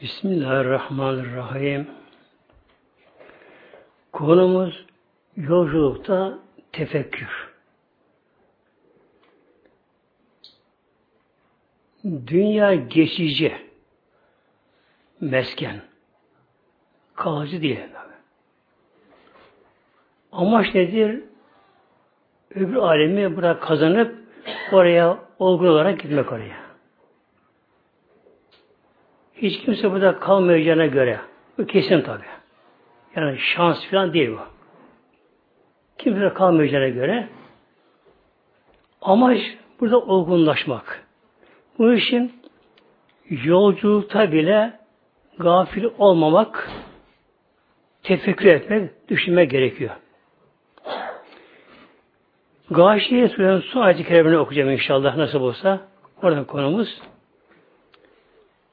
Bismillahirrahmanirrahim. Konumuz yolculukta tefekkür. Dünya geçici mesken. Kalıcı değil. Amaç nedir? Öbür alemi bırak kazanıp oraya olgun olarak gitmek oraya. Hiç kimse burada kalmayacağına göre. Bu kesin tabi. Yani şans falan değil bu. Kimse kalmayacağına göre amaç burada olgunlaşmak. Bu işin yolculukta bile gafil olmamak, tefekkür etmek, düşünmek gerekiyor. Gâşiye Sure'nin son ayet-i okuyacağım inşallah nasıl olsa. Oradan konumuz.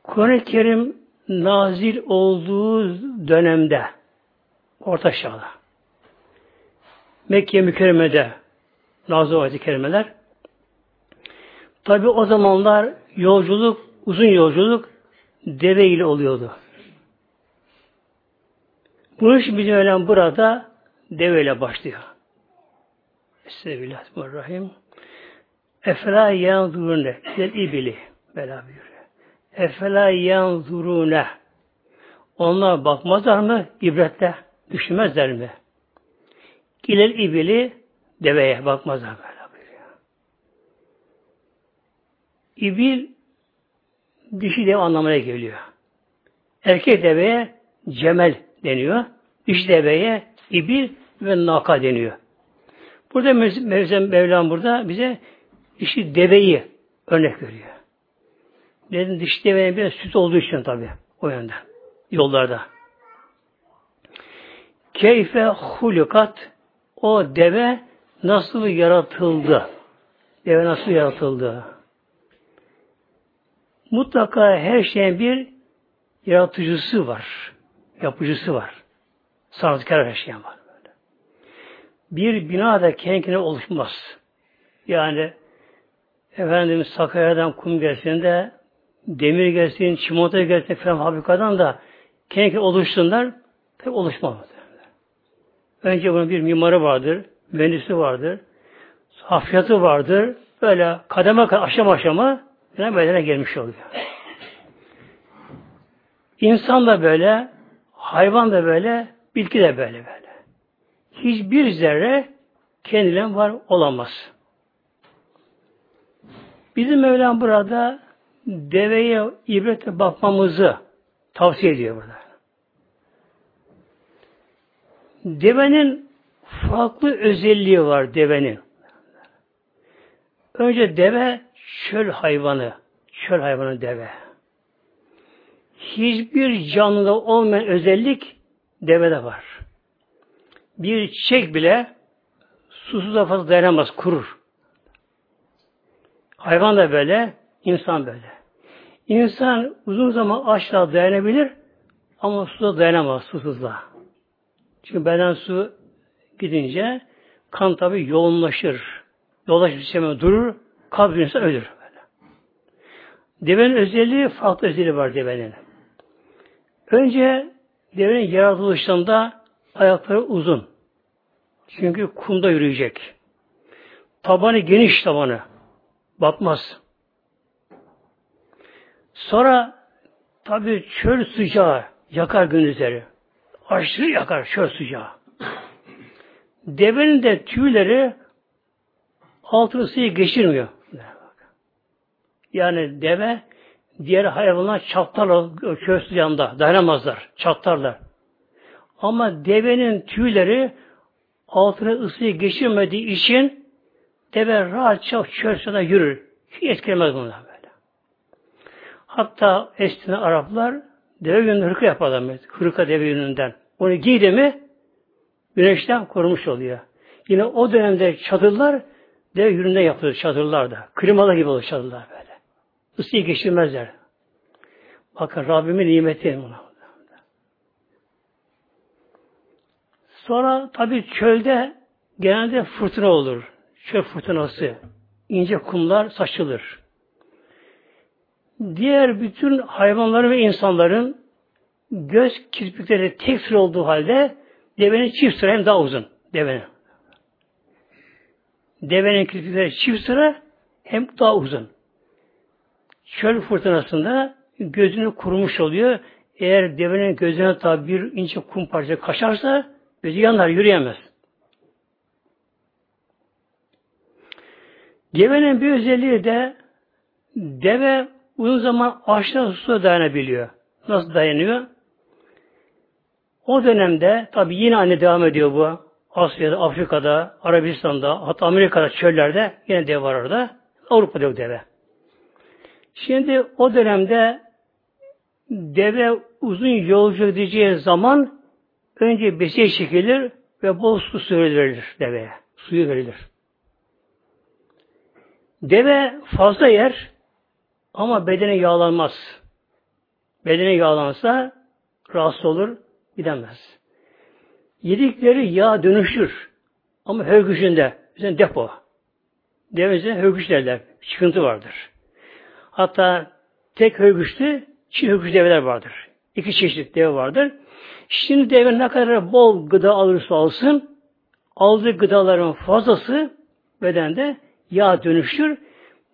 Kur'an-ı Kerim nazil olduğu dönemde Orta Çağ'da Mekke mükerremede nazil ayet-i kerimeler tabi o zamanlar yolculuk, uzun yolculuk deve ile oluyordu. Bu iş bizim ölen burada deve ile başlıyor. Estağfirullah. Efela yanzurune del ibili. Bela buyuruyor. Efela yanzurune. Onlar bakmazlar mı? İbretle düşünmezler mi? İlel ibili deveye bakmazlar böyle. İbil dişi deve anlamına geliyor. Erkek deveye cemel deniyor. Dişi deveye ibil ve naka deniyor. Burada Mevlam burada bize dişi deveyi örnek veriyor. Dedim dişi devenin bir süt olduğu için tabi o yönden. Yollarda. Keyfe hulukat o deve nasıl yaratıldı? Deve nasıl yaratıldı? Mutlaka her şeyin bir yaratıcısı var. Yapıcısı var. Sanatkar her şeyin var. Bir bina da kendine oluşmaz. Yani efendim Sakarya'dan kum gelsin de demir gelsin, çimento gelsin falan fabrikadan da kendi oluşsunlar pek oluşmaz. Önce bunun bir mimarı vardır, mühendisi vardır, hafiyatı vardır. Böyle kademe aşama aşama yine bedene gelmiş oluyor. İnsan da böyle, hayvan da böyle, bitki de böyle böyle. Hiçbir zerre kendinden var olamaz. Bizim Mevlam burada deveye ibrete bakmamızı tavsiye ediyor burada. Devenin farklı özelliği var devenin. Önce deve çöl hayvanı. Çöl hayvanı deve. Hiçbir canlıda olmayan özellik devede var. Bir çiçek bile susuz fazla dayanamaz, kurur. Hayvan da böyle, insan böyle. İnsan uzun zaman açlığa dayanabilir ama suda dayanamaz, susuzluğa. Çünkü beden su gidince kan tabi yoğunlaşır. Yoğunlaşır sisteme durur, kalp insan ölür. Devenin özelliği, farklı özelliği var devenin. Önce devenin yaratılışında ayakları uzun. Çünkü kumda yürüyecek. Tabanı geniş tabanı. Batmaz. Sonra tabi çöl sıcağı yakar gündüzleri. Aşırı yakar çöl sıcağı. Devenin de tüyleri altı ısıyı geçirmiyor. Yani deve diğer hayvanlar çatlarlar çöl sıcağında. Dayanamazlar. Çatlarlar. Ama devenin tüyleri altına ısıyı geçirmediği için deve rahatça çöl yürür. Hiç etkilemez bunlar. Hatta eskiden Araplar Deve yününü hırka yaparlar. Hırka deve yününden. Onu giydi mi güneşten korumuş oluyor. Yine o dönemde çadırlar deve yününden yapılır çadırlar da. Klimalı gibi olur çadırlar böyle. Isıyı geçirmezler. Bakın Rabbimin nimeti buna. Sonra tabi çölde genelde fırtına olur. Çöl fırtınası. ince kumlar saçılır. Diğer bütün hayvanların ve insanların göz kirpikleri tek sıra olduğu halde devenin çift sıra hem daha uzun. Devenin. Devenin kirpikleri çift sıra hem daha uzun. Çöl fırtınasında gözünü kurumuş oluyor. Eğer devenin gözüne tabi bir ince kum parça kaçarsa gözü yanar, yürüyemez. Devenin bir özelliği de deve uzun zaman açlığa suya dayanabiliyor. Nasıl dayanıyor? O dönemde tabi yine anne devam ediyor bu. Asya'da, Afrika'da, Arabistan'da, hatta Amerika'da çöllerde yine deve var orada. Avrupa'da yok deve. Şimdi o dönemde deve uzun yolcu edeceği zaman önce besiye çekilir ve bol su verilir deveye. Suyu verilir. Deve fazla yer ama bedeni yağlanmaz. Bedeni yağlansa rahatsız olur, gidemez. Yedikleri yağ dönüşür. Ama hörgücünde, bizim depo. Devemize hörgüç derler. Çıkıntı vardır. Hatta tek hörgüçlü, çift hörgüç develer vardır. İki çeşit deve vardır. Şimdi deve ne kadar bol gıda alırsa alsın, aldığı gıdaların fazlası bedende yağ dönüşür.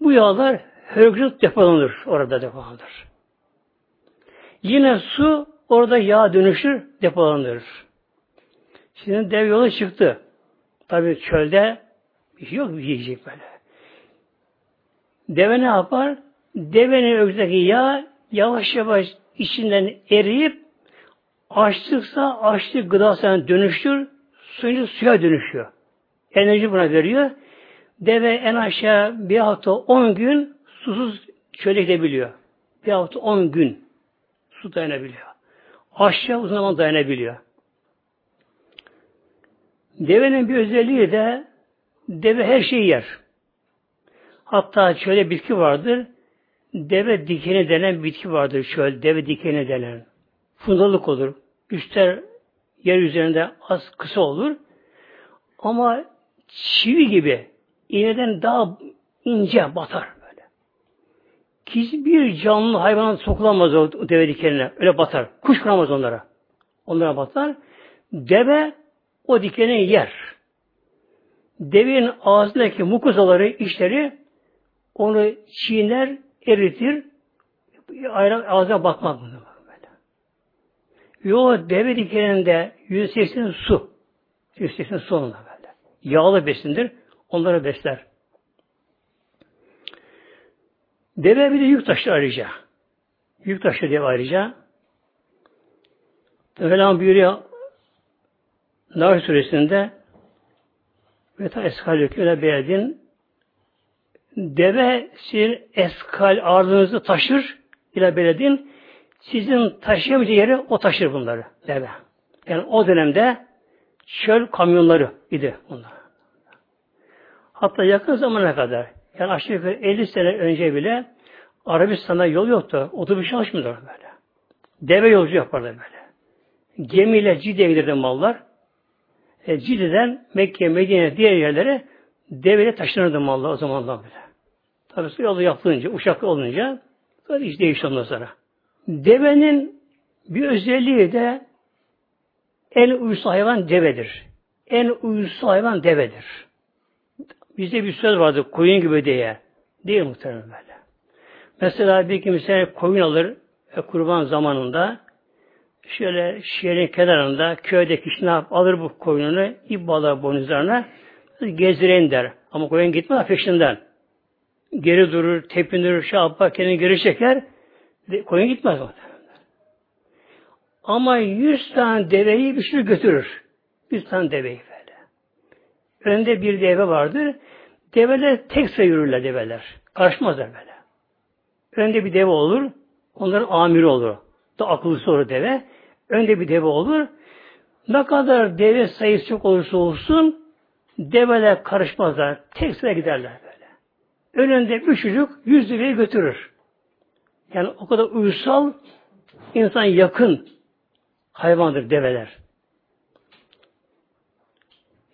Bu yağlar hörgüç depolanır. Orada depolanır. Yine su orada yağ dönüşür, depolanır. Şimdi dev yola çıktı. Tabi çölde bir şey yok yiyecek böyle. Deve ne yapar? Devenin özdeki yağ yavaş yavaş içinden eriyip açlıksa açlık gıdasına dönüştür, suyunca suya dönüşüyor. Enerji buna veriyor. Deve en aşağı bir hafta on gün susuz çöle gidebiliyor. Hafta on gün su dayanabiliyor. Aşağı uzun zaman dayanabiliyor. Devenin bir özelliği de deve her şeyi yer. Hatta şöyle bitki vardır. Deve dikeni denen bitki vardır şöyle. Deve dikeni denen. Fundalık olur. Üstler yer üzerinde az kısa olur. Ama çivi gibi iğneden daha ince batar. Hiçbir canlı hayvan sokulamaz o deve dikenine. Öyle batar. Kuş kuramaz onlara. Onlara batar. Deve o dikeni yer. Devin ağzındaki mukuzaları, işleri onu çiğner, eritir, ayrı ağzına bakmaz bunu. Yo deve dikeninde yüzde su. Yüzde su onunla böyle. Yağlı besindir. Onları besler. Deve bir de yük taşır ayrıca. Yük taşır deve ayrıca. Mevlam buyuruyor Nahl suresinde ve ta eskal öyle beğendin deve sizin eskal ağırlığınızı taşır ile beledin sizin taşıyamayacağı yere o taşır bunları deve. Yani o dönemde çöl kamyonları idi bunlar. Hatta yakın zamana kadar yani aşağı yukarı 50 sene önce bile Arabistan'da yol yoktu. Otobüs çalışmıyordu böyle. Deve yolcu yapardı böyle. Gemiyle Cide'ye gelirdi mallar e, Cide'den Mekke, Medine diğer yerlere deveyle taşınırdı mallar o zamandan bile. Tabi su yolu yapılınca, uçak olunca tabi iş değişti ondan sonra. Devenin bir özelliği de en uysal hayvan devedir. En uysal hayvan devedir. Bizde bir söz vardı koyun gibi diye. Değil muhtemelen böyle. Mesela bir kimse koyun alır e, kurban zamanında şöyle şehrin kenarında köyde kişi alır bu koyununu ip bağlar boynuzlarına gezdirelim der. Ama koyun gitmez peşinden. Geri durur, tepinir, şey yapar, kendini geri çeker. Koyun gitmez. Ama yüz tane deveyi bir sürü götürür. Yüz tane deveyi. Önde bir deve vardır. Develer tek sıra yürürler develer. Karışmazlar böyle. Önde bir deve olur. Onların amiri olur. Da akıllısı olur deve. Önde bir deve olur. Ne kadar deve sayısı çok olursa olsun develer karışmazlar. Tek sıra giderler böyle. Önünde üç çocuk yüz deveyi götürür. Yani o kadar uysal insan yakın hayvandır develer.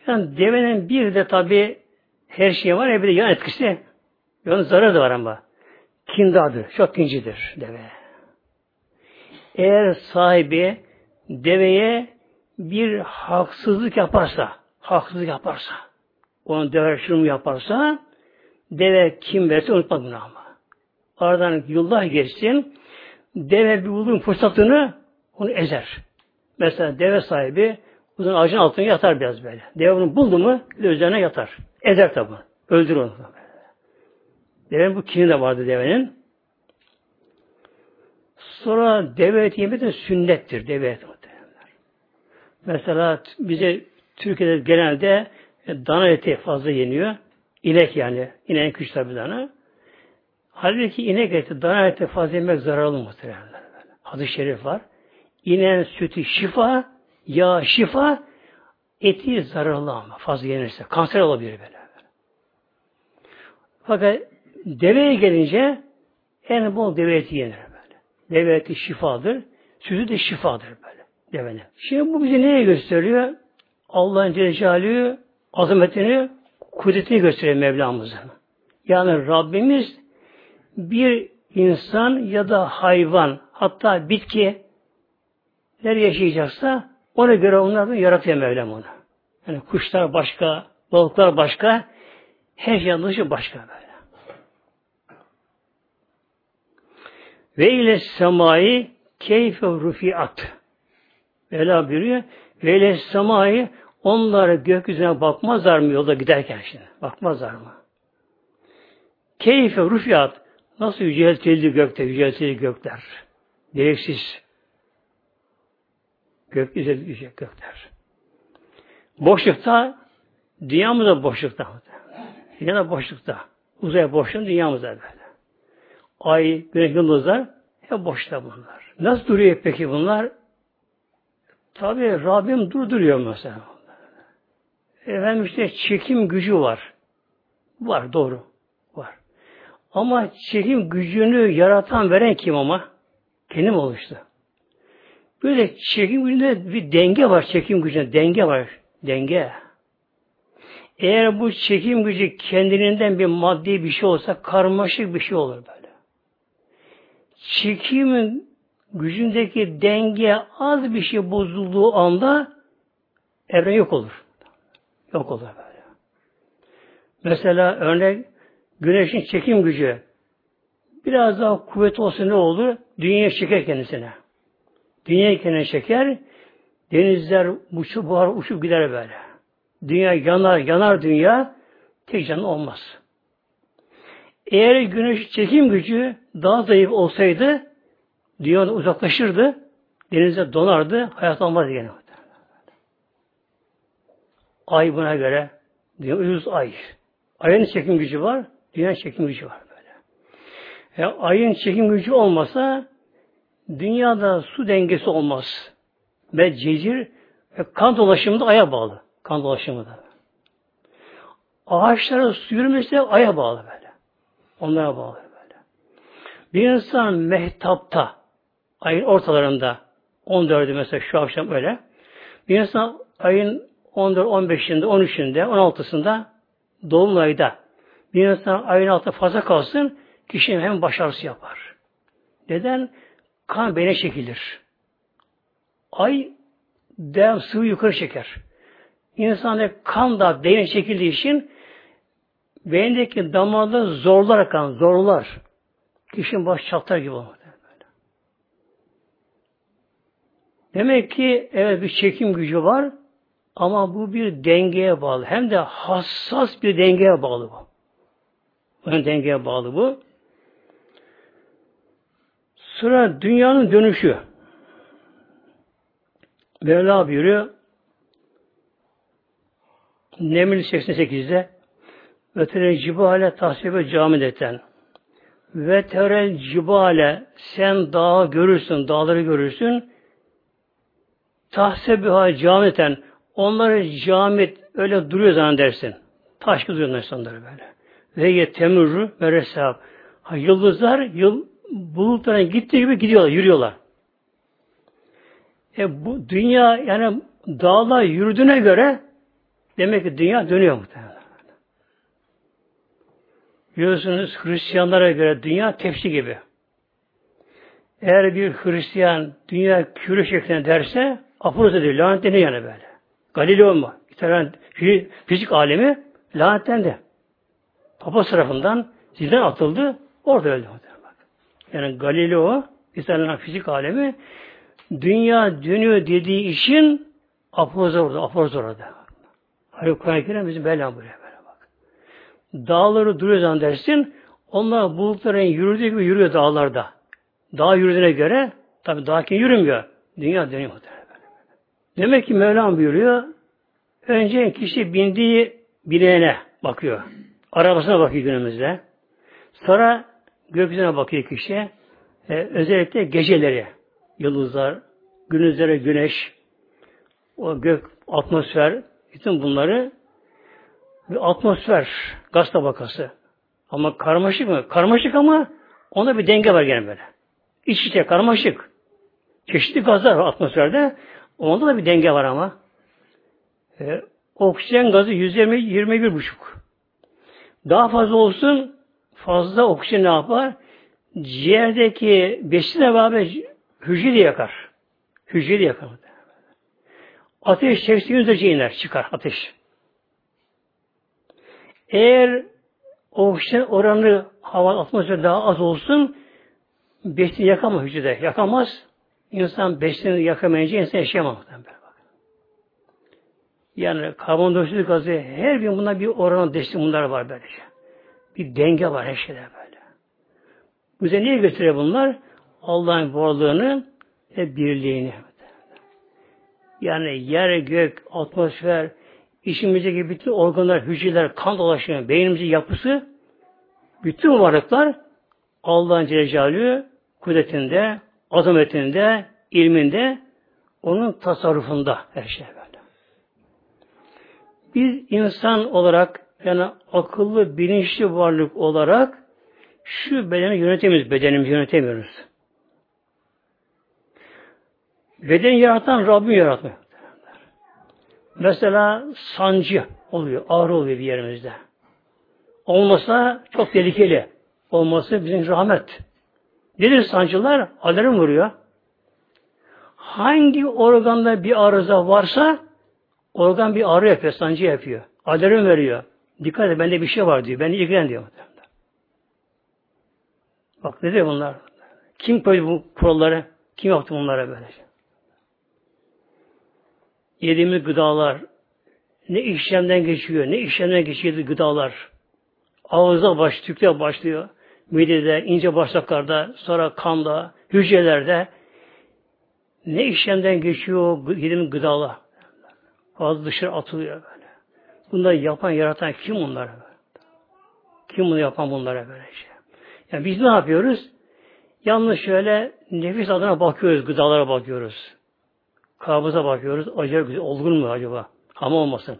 Yani devenin bir de tabi her şey var ya bir de yan etkisi. Yani zararı da var ama. kindadır, çok kincidir deve. Eğer sahibi deveye bir haksızlık yaparsa, haksızlık yaparsa, onun deve şunu yaparsa, deve kim verse unutma bunu ama. Aradan yıllar geçsin, deve bir bulduğun fırsatını onu ezer. Mesela deve sahibi uzun ağacın altına yatar biraz böyle. Deve bunu buldu mu üzerine yatar. Ezer tabi. Öldür onu. Devenin bu kini de vardı devenin. Sonra deve eti yemek de sünnettir. Deve eti. Mesela bize Türkiye'de genelde e, dana eti fazla yeniyor. İnek yani. İneğin küçük tabi dana. Halbuki inek eti, dana eti fazla yemek zararlı muhtemelen. Hadis-i şerif var. İneğin sütü şifa, yağ şifa, eti zararlı ama fazla yenirse. Kanser olabilir böyle. Fakat deveye gelince en bol deve eti yenir böyle. Deve eti şifadır. Sütü de şifadır böyle devenin. Şimdi bu bize neye gösteriyor? Allah'ın Celle azametini, kudretini gösteriyor Mevlamızın. Yani Rabbimiz bir insan ya da hayvan hatta bitki nerede yaşayacaksa ona göre onları yaratıyor Mevlam onu. Yani kuşlar başka, balıklar başka, her şey dışı başka böyle. Ve ile semayı keyfe rufiat. Mevla buyuruyor. Ve ile semayı onlara gökyüzüne bakmazlar mı yolda giderken şimdi? Bakmazlar mı? Keyfe rufiat. Nasıl yüceltildi gökte, yüceltildi gökler. Direksiz. Gök yüceltildi gökler. Boşlukta, dünyamız da boşlukta. Dünya da boşlukta. Uzay boşluğun dünyamız da böyle. Ay, güneş, yıldızlar hep boşta bunlar. Nasıl duruyor peki bunlar? Tabi Rabbim durduruyor mesela. Efendim işte çekim gücü var. Var doğru. Var. Ama çekim gücünü yaratan veren kim ama? Kendim oluştu. Böyle çekim gücünde bir denge var çekim gücünde. Denge var. Denge. Eğer bu çekim gücü kendiliğinden bir maddi bir şey olsa karmaşık bir şey olur böyle. Çekimin gücündeki denge az bir şey bozulduğu anda evren yok olur. Yok olur böyle. Mesela örnek güneşin çekim gücü biraz daha kuvvet olsa ne olur? Dünyaya çeker kendisine. Dünyaya kendine çeker, denizler uçup buhar uçup gider böyle. Dünya yanar, yanar dünya, tek canlı olmaz. Eğer güneş çekim gücü daha zayıf olsaydı, Dünyadan uzaklaşırdı. Denize donardı. Hayat olmaz gene. Ay buna göre dünya ucuz ay. Ayın çekim gücü var. Dünyanın çekim gücü var böyle. E, ayın çekim gücü olmasa dünyada su dengesi olmaz. Ve cecir ve kan dolaşımı da aya bağlı. Kan dolaşımı da. Ağaçlara su yürümesi de aya bağlı böyle. Onlara bağlı böyle. Bir insan mehtapta ayın ortalarında 14'ü mesela şu akşam öyle. Bir insan ayın 14, 15'inde, 13'ünde, 16'sında Dolunay'da bir insan ayın altında fazla kalsın kişinin hem başarısı yapar. Neden? Kan beyne çekilir. Ay devam sıvı yukarı çeker. İnsanda kan da beyne çekildiği için beyindeki damarda zorlar kan, zorlar. Kişinin baş çatlar gibi olur. Demek ki evet bir çekim gücü var ama bu bir dengeye bağlı. Hem de hassas bir dengeye bağlı bu. Bu dengeye bağlı bu. Sıra dünyanın dönüşü. Mevla buyuruyor Neml 88'de ve tere cibale tahsibe camideten ve terel cibale sen dağı görürsün, dağları görürsün tahsebiha camiten onları camit öyle duruyor zannedersin. Taş kızıyor insanları böyle. Ve ye temurru ve resab. Ha, yıldızlar yıl bulutlara gittiği gibi gidiyorlar, yürüyorlar. E bu dünya yani dağlar yürüdüğüne göre demek ki dünya dönüyor muhtemelen. Biliyorsunuz Hristiyanlara göre dünya tepsi gibi. Eğer bir Hristiyan dünya küre şeklinde derse aforoz ediyor, lanetleniyor yani böyle. Galileo mu? İtalyan fizik alemi lanetlendi. Papa tarafından zilden atıldı, orada öldü. Yani Galileo, İtalyan fizik alemi dünya dönüyor dediği için aforoz orada, aforoz orada. Hayır Kur'an-ı Kerim bizim böyle buraya böyle bak. Dağları duruyor zannedersin, onlar bulutların yürüdüğü gibi yürüyor dağlarda. Dağ yürüdüğüne göre, tabi dağ kim yürümüyor. Dünya dönüyor. Demek ki Mevlam buyuruyor, önce kişi bindiği bineğine bakıyor. Arabasına bakıyor günümüzde. Sonra gökyüzüne bakıyor kişi. Ee, özellikle geceleri, yıldızlar, gündüzleri güneş, o gök, atmosfer, bütün bunları bir atmosfer, gaz tabakası. Ama karmaşık mı? Karmaşık ama onda bir denge var gene böyle. İç içe karmaşık. Çeşitli gazlar var atmosferde. Onda da bir denge var ama. Ee, oksijen gazı 120 21 buçuk. Daha fazla olsun fazla oksijen ne yapar? Ciğerdeki besinle beraber hücre de yakar. Hücre de yakar. Ateş çektiğinizde iner, çıkar ateş. Eğer oksijen oranı hava atmosfer daha az olsun besini yakamaz hücrede. Yakamaz. İnsan besini yakamayınca insan yaşayamaz. Yani karbondioksit gazı her bir buna bir oran destek bunlar var böylece. Bir denge var her şeyde böyle. Bize niye götürüyor bunlar? Allah'ın varlığını ve birliğini. Yani yer, gök, atmosfer, işimizdeki bütün organlar, hücreler, kan dolaşımı, beynimizin yapısı, bütün varlıklar Allah'ın Celle kudretinde, azametinde, ilminde, onun tasarrufunda her şey böyle. Biz insan olarak yani akıllı, bilinçli varlık olarak şu bedeni yönetemiyoruz, bedenimizi yönetemiyoruz. Beden yaratan Rabbim yaratmıyor. Mesela sancı oluyor, ağrı oluyor bir yerimizde. Olmasa çok tehlikeli. Olması bizim rahmet. Nedir sancılar? Alarm vuruyor. Hangi organda bir arıza varsa organ bir ağrı yapıyor, sancı yapıyor. Alarm veriyor. Dikkat et bende bir şey var diyor. Beni ilgilen diyor. Bak ne diyor bunlar? Kim koydu bu kuralları? Kim yaptı bunlara böylece? Yediğimiz gıdalar ne işlemden geçiyor, ne işlemden geçiyor gıdalar. Ağızda baş, tükte başlıyor. Midede, ince bağırsaklarda, sonra kanda, hücrelerde ne işlemden geçiyor yediğimiz gıdalar. Fazla dışarı atılıyor böyle. Bunları yapan, yaratan kim bunlar? Kim bunu yapan bunlara böyle şey? Yani biz ne yapıyoruz? Yalnız şöyle nefis adına bakıyoruz, gıdalara bakıyoruz. Kabıza bakıyoruz. Acaba güzel, olgun mu acaba? Ama olmasın.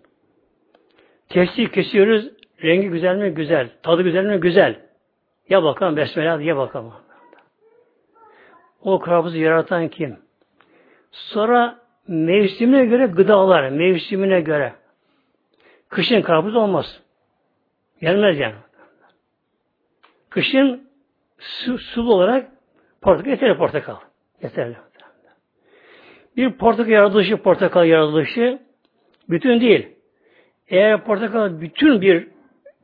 Kestik kesiyoruz. Rengi güzel mi? Güzel. Tadı güzel mi? Güzel. Ya bakalım besmele ya bakalım. O kabızı yaratan kim? Sonra mevsimine göre gıdalar, mevsimine göre. Kışın karpuz olmaz. Gelmez yani. Kışın su, sulu olarak portakal yeterli portakal. Yeterli. Bir portakal yaratılışı, portakal yaratılışı bütün değil. Eğer portakal bütün bir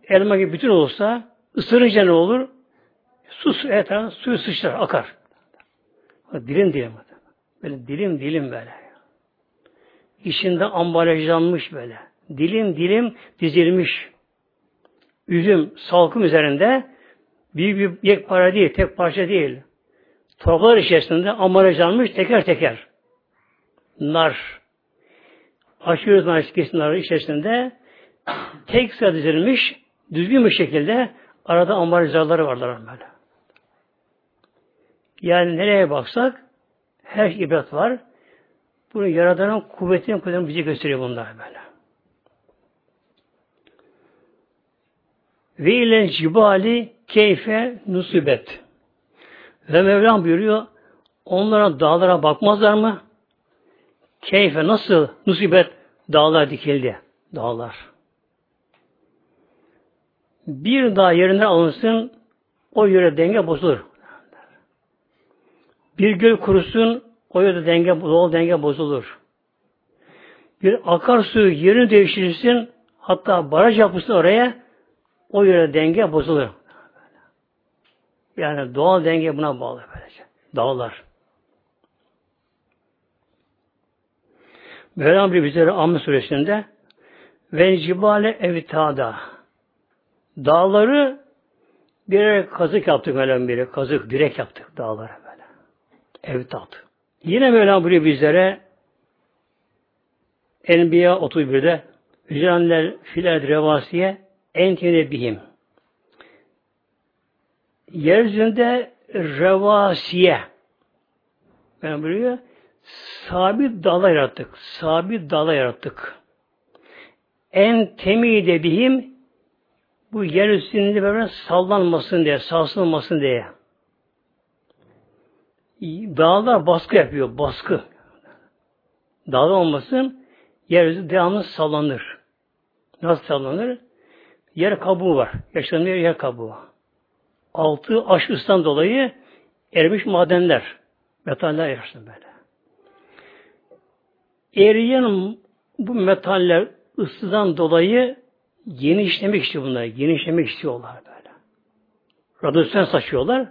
elma gibi bütün olursa ısırınca ne olur? Su, etrafı suyu sıçrar, akar. Dilim dilim. Böyle dilim dilim böyle. İçinde ambalajlanmış böyle. Dilim dilim dizilmiş. Üzüm salkım üzerinde büyük bir yekpare değil, tek parça değil. Torbalar içerisinde ambalajlanmış teker teker nar. Açıyoruz nar narı içerisinde tek sıra dizilmiş düzgün bir şekilde arada ambalajları varlar böyle. Yani nereye baksak her şey ibret var. Bunu yaradanın kuvvetini kuvvetini bize gösteriyor bunlar böyle. Ve ile cibali keyfe nusibet. Ve Mevlam buyuruyor, onlara dağlara bakmazlar mı? Keyfe nasıl musibet dağlar dikildi. Dağlar. bir daha yerinden alınsın o yöre denge bozulur. Bir göl kurusun o yöre denge, doğal denge bozulur. Bir akarsu yerini değiştirirsin hatta baraj yapılsın oraya o yöre denge bozulur. Yani doğal denge buna bağlı böylece. Dağlar. Mevlam bir bize Amme suresinde ve cibale evitada dağları birer kazık yaptık Mevlam biri. Kazık, direk yaptık dağlara böyle. Evtad. Yine Mevlam buyuruyor bizlere Enbiya 31'de Hücranler filed revasiye entine bihim. Yeryüzünde revasiye ben buraya sabit dağlar yarattık. Sabit dağlar yarattık. En temide bihim bu yer üstünde böyle sallanmasın diye, sarsılmasın diye. Dağlar baskı yapıyor, baskı. Dağlar olmasın, yeryüzü devamlı sallanır. Nasıl sallanır? Yer kabuğu var. Yaşanıyor yer kabuğu. Altı aş ısıdan dolayı erimiş madenler. Metaller yaşanır böyle. Eriyen bu metaller ısıdan dolayı genişlemek istiyor bunlar. Genişlemek istiyorlar böyle. Radyasyon saçıyorlar.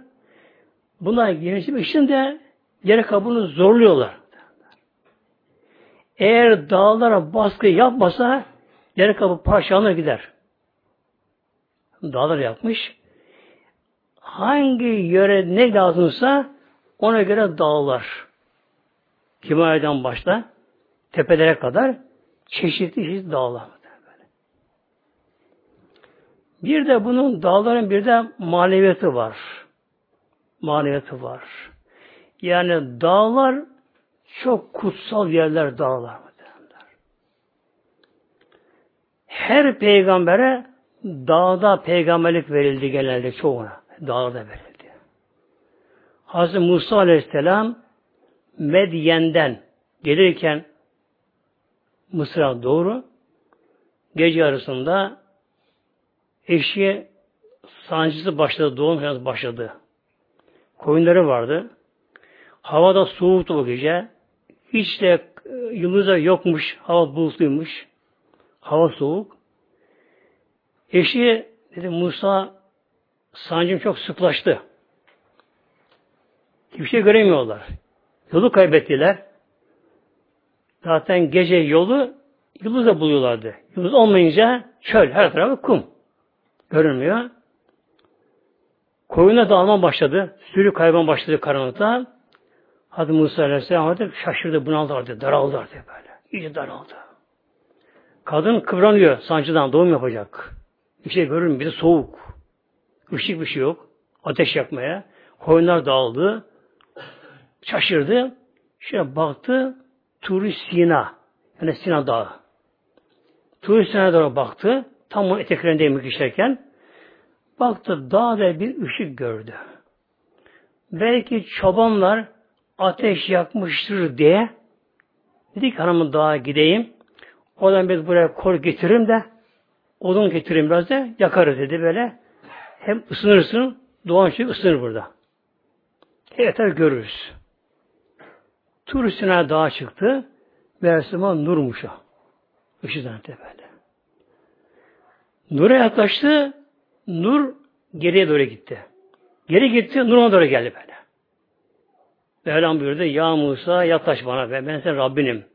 Bunlar genişlemek için de yer kabuğunu zorluyorlar. Eğer dağlara baskı yapmasa yer kabuğu parçalanır gider. Dağlar yapmış. Hangi yöre ne lazımsa ona göre dağlar. Himalaya'dan başla tepelere kadar çeşitli çeşitli dağlar. Bir de bunun dağların bir de maneviyatı var. Maneviyatı var. Yani dağlar çok kutsal yerler dağlar. Her peygambere dağda peygamberlik verildi genelde çoğuna. Dağda verildi. Hazreti Musa Aleyhisselam Medyen'den gelirken Mısır'a doğru gece arasında eşiğe sancısı başladı, doğum başladı. Koyunları vardı. Havada soğuktu o gece. Hiç de e, yıldız yokmuş, hava bulutluymuş. Hava soğuk. Eşi dedi Musa sancım çok sıklaştı. Hiçbir şey göremiyorlar. Yolu kaybettiler. Zaten gece yolu yıldız da buluyorlardı. Yıldız olmayınca çöl, her tarafı kum. Görünmüyor. Koyuna dağılma başladı. Sürü kayban başladı karanlıkta. Hadi Musa Aleyhisselam artık şaşırdı, bunaldı artık, daraldı artık böyle. İyice daraldı. Kadın kıvranıyor sancıdan, doğum yapacak. Bir şey görür Bir de soğuk. Işık bir şey yok. Ateş yakmaya. Koyunlar dağıldı. Şaşırdı. Şöyle baktı. Turi Sina. Yani Sina Dağı. Turi Sina'ya doğru baktı. Tam o eteklerindeymiş geçerken. Baktı dağda bir ışık gördü. Belki çobanlar ateş yakmıştır diye dedi ki hanımın dağa gideyim. Oradan biz buraya kor getiririm de odun getireyim biraz da yakarız dedi böyle. Hem ısınırsın, doğan şey ısınır burada. Yeter görürüz. Tur Sina dağa çıktı. Meğersema nurmuş o. Işıdan böyle. Nur'a yaklaştı. Nur geriye doğru gitti. Geri gitti, Nur ona doğru geldi böyle. Mevlam buyurdu, Ya Musa yaklaş bana be, ben senin Rabbinim.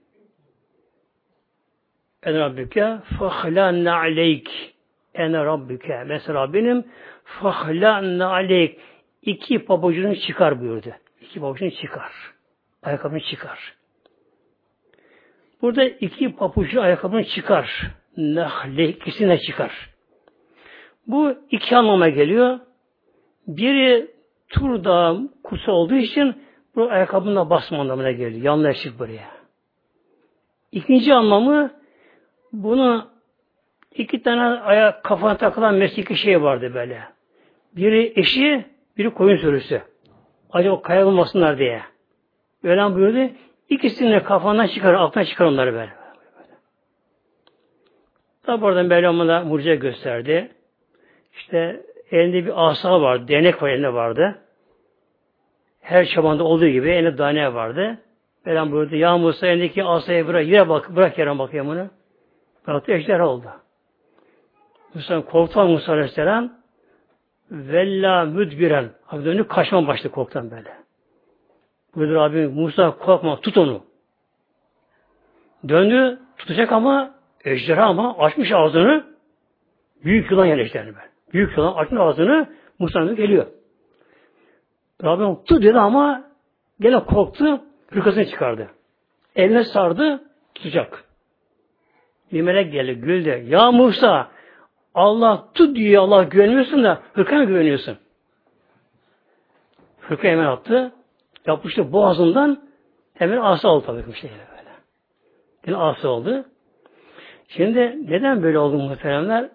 En Rabbike fahlanne aleyk. En Rabbike. Senin Rabbinim. Fahlanne aleyk. İki pabucunu çıkar buyurdu. İki pabucunu çıkar. Ayakkabını çıkar. Burada iki papuçlu ayakkabını çıkar. Nahle ikisine çıkar. Bu iki anlama geliyor. Biri tur dağı kutsal olduğu için bu ayakkabında basma anlamına geliyor. Yanlışlık buraya. İkinci anlamı bunu iki tane ayak kafana takılan mesleki şey vardı böyle. Biri eşi, biri koyun sürüsü. Acaba kaybolmasınlar diye. Öyle buyurdu. İkisini kafandan çıkar, altına çıkar onları böyle. Tabi oradan Mevlam bana mucize gösterdi. işte elinde bir asa vardı, değnek var elinde vardı. Her çabanda olduğu gibi elinde tane vardı. Peygamber buyurdu, ya Musa elindeki asayı bırak, yere bak, bırak yere bakayım bunu. Bıraktı ejderha oldu. Musa korktu Musa Aleyhisselam. Vella müdbiren. Abi dönüp kaçma başladı korktan böyle. Buyurdu abi Musa korkma tut onu. Döndü tutacak ama ejderha ama açmış ağzını büyük yılan yani ejderha böyle. Büyük yılan açmış ağzını Musa'nın geliyor. Rabbim tut dedi ama gene korktu hırkasını çıkardı. Eline sardı tutacak. Bir melek geldi güldü. Ya Musa Allah tut diyor Allah güvenmiyorsun da hırka mı güveniyorsun? Hırka hemen attı. Yapmıştı boğazından hemen asa oldu tabii bir şey böyle. Yine asa oldu. Şimdi neden böyle oldu muhteremler?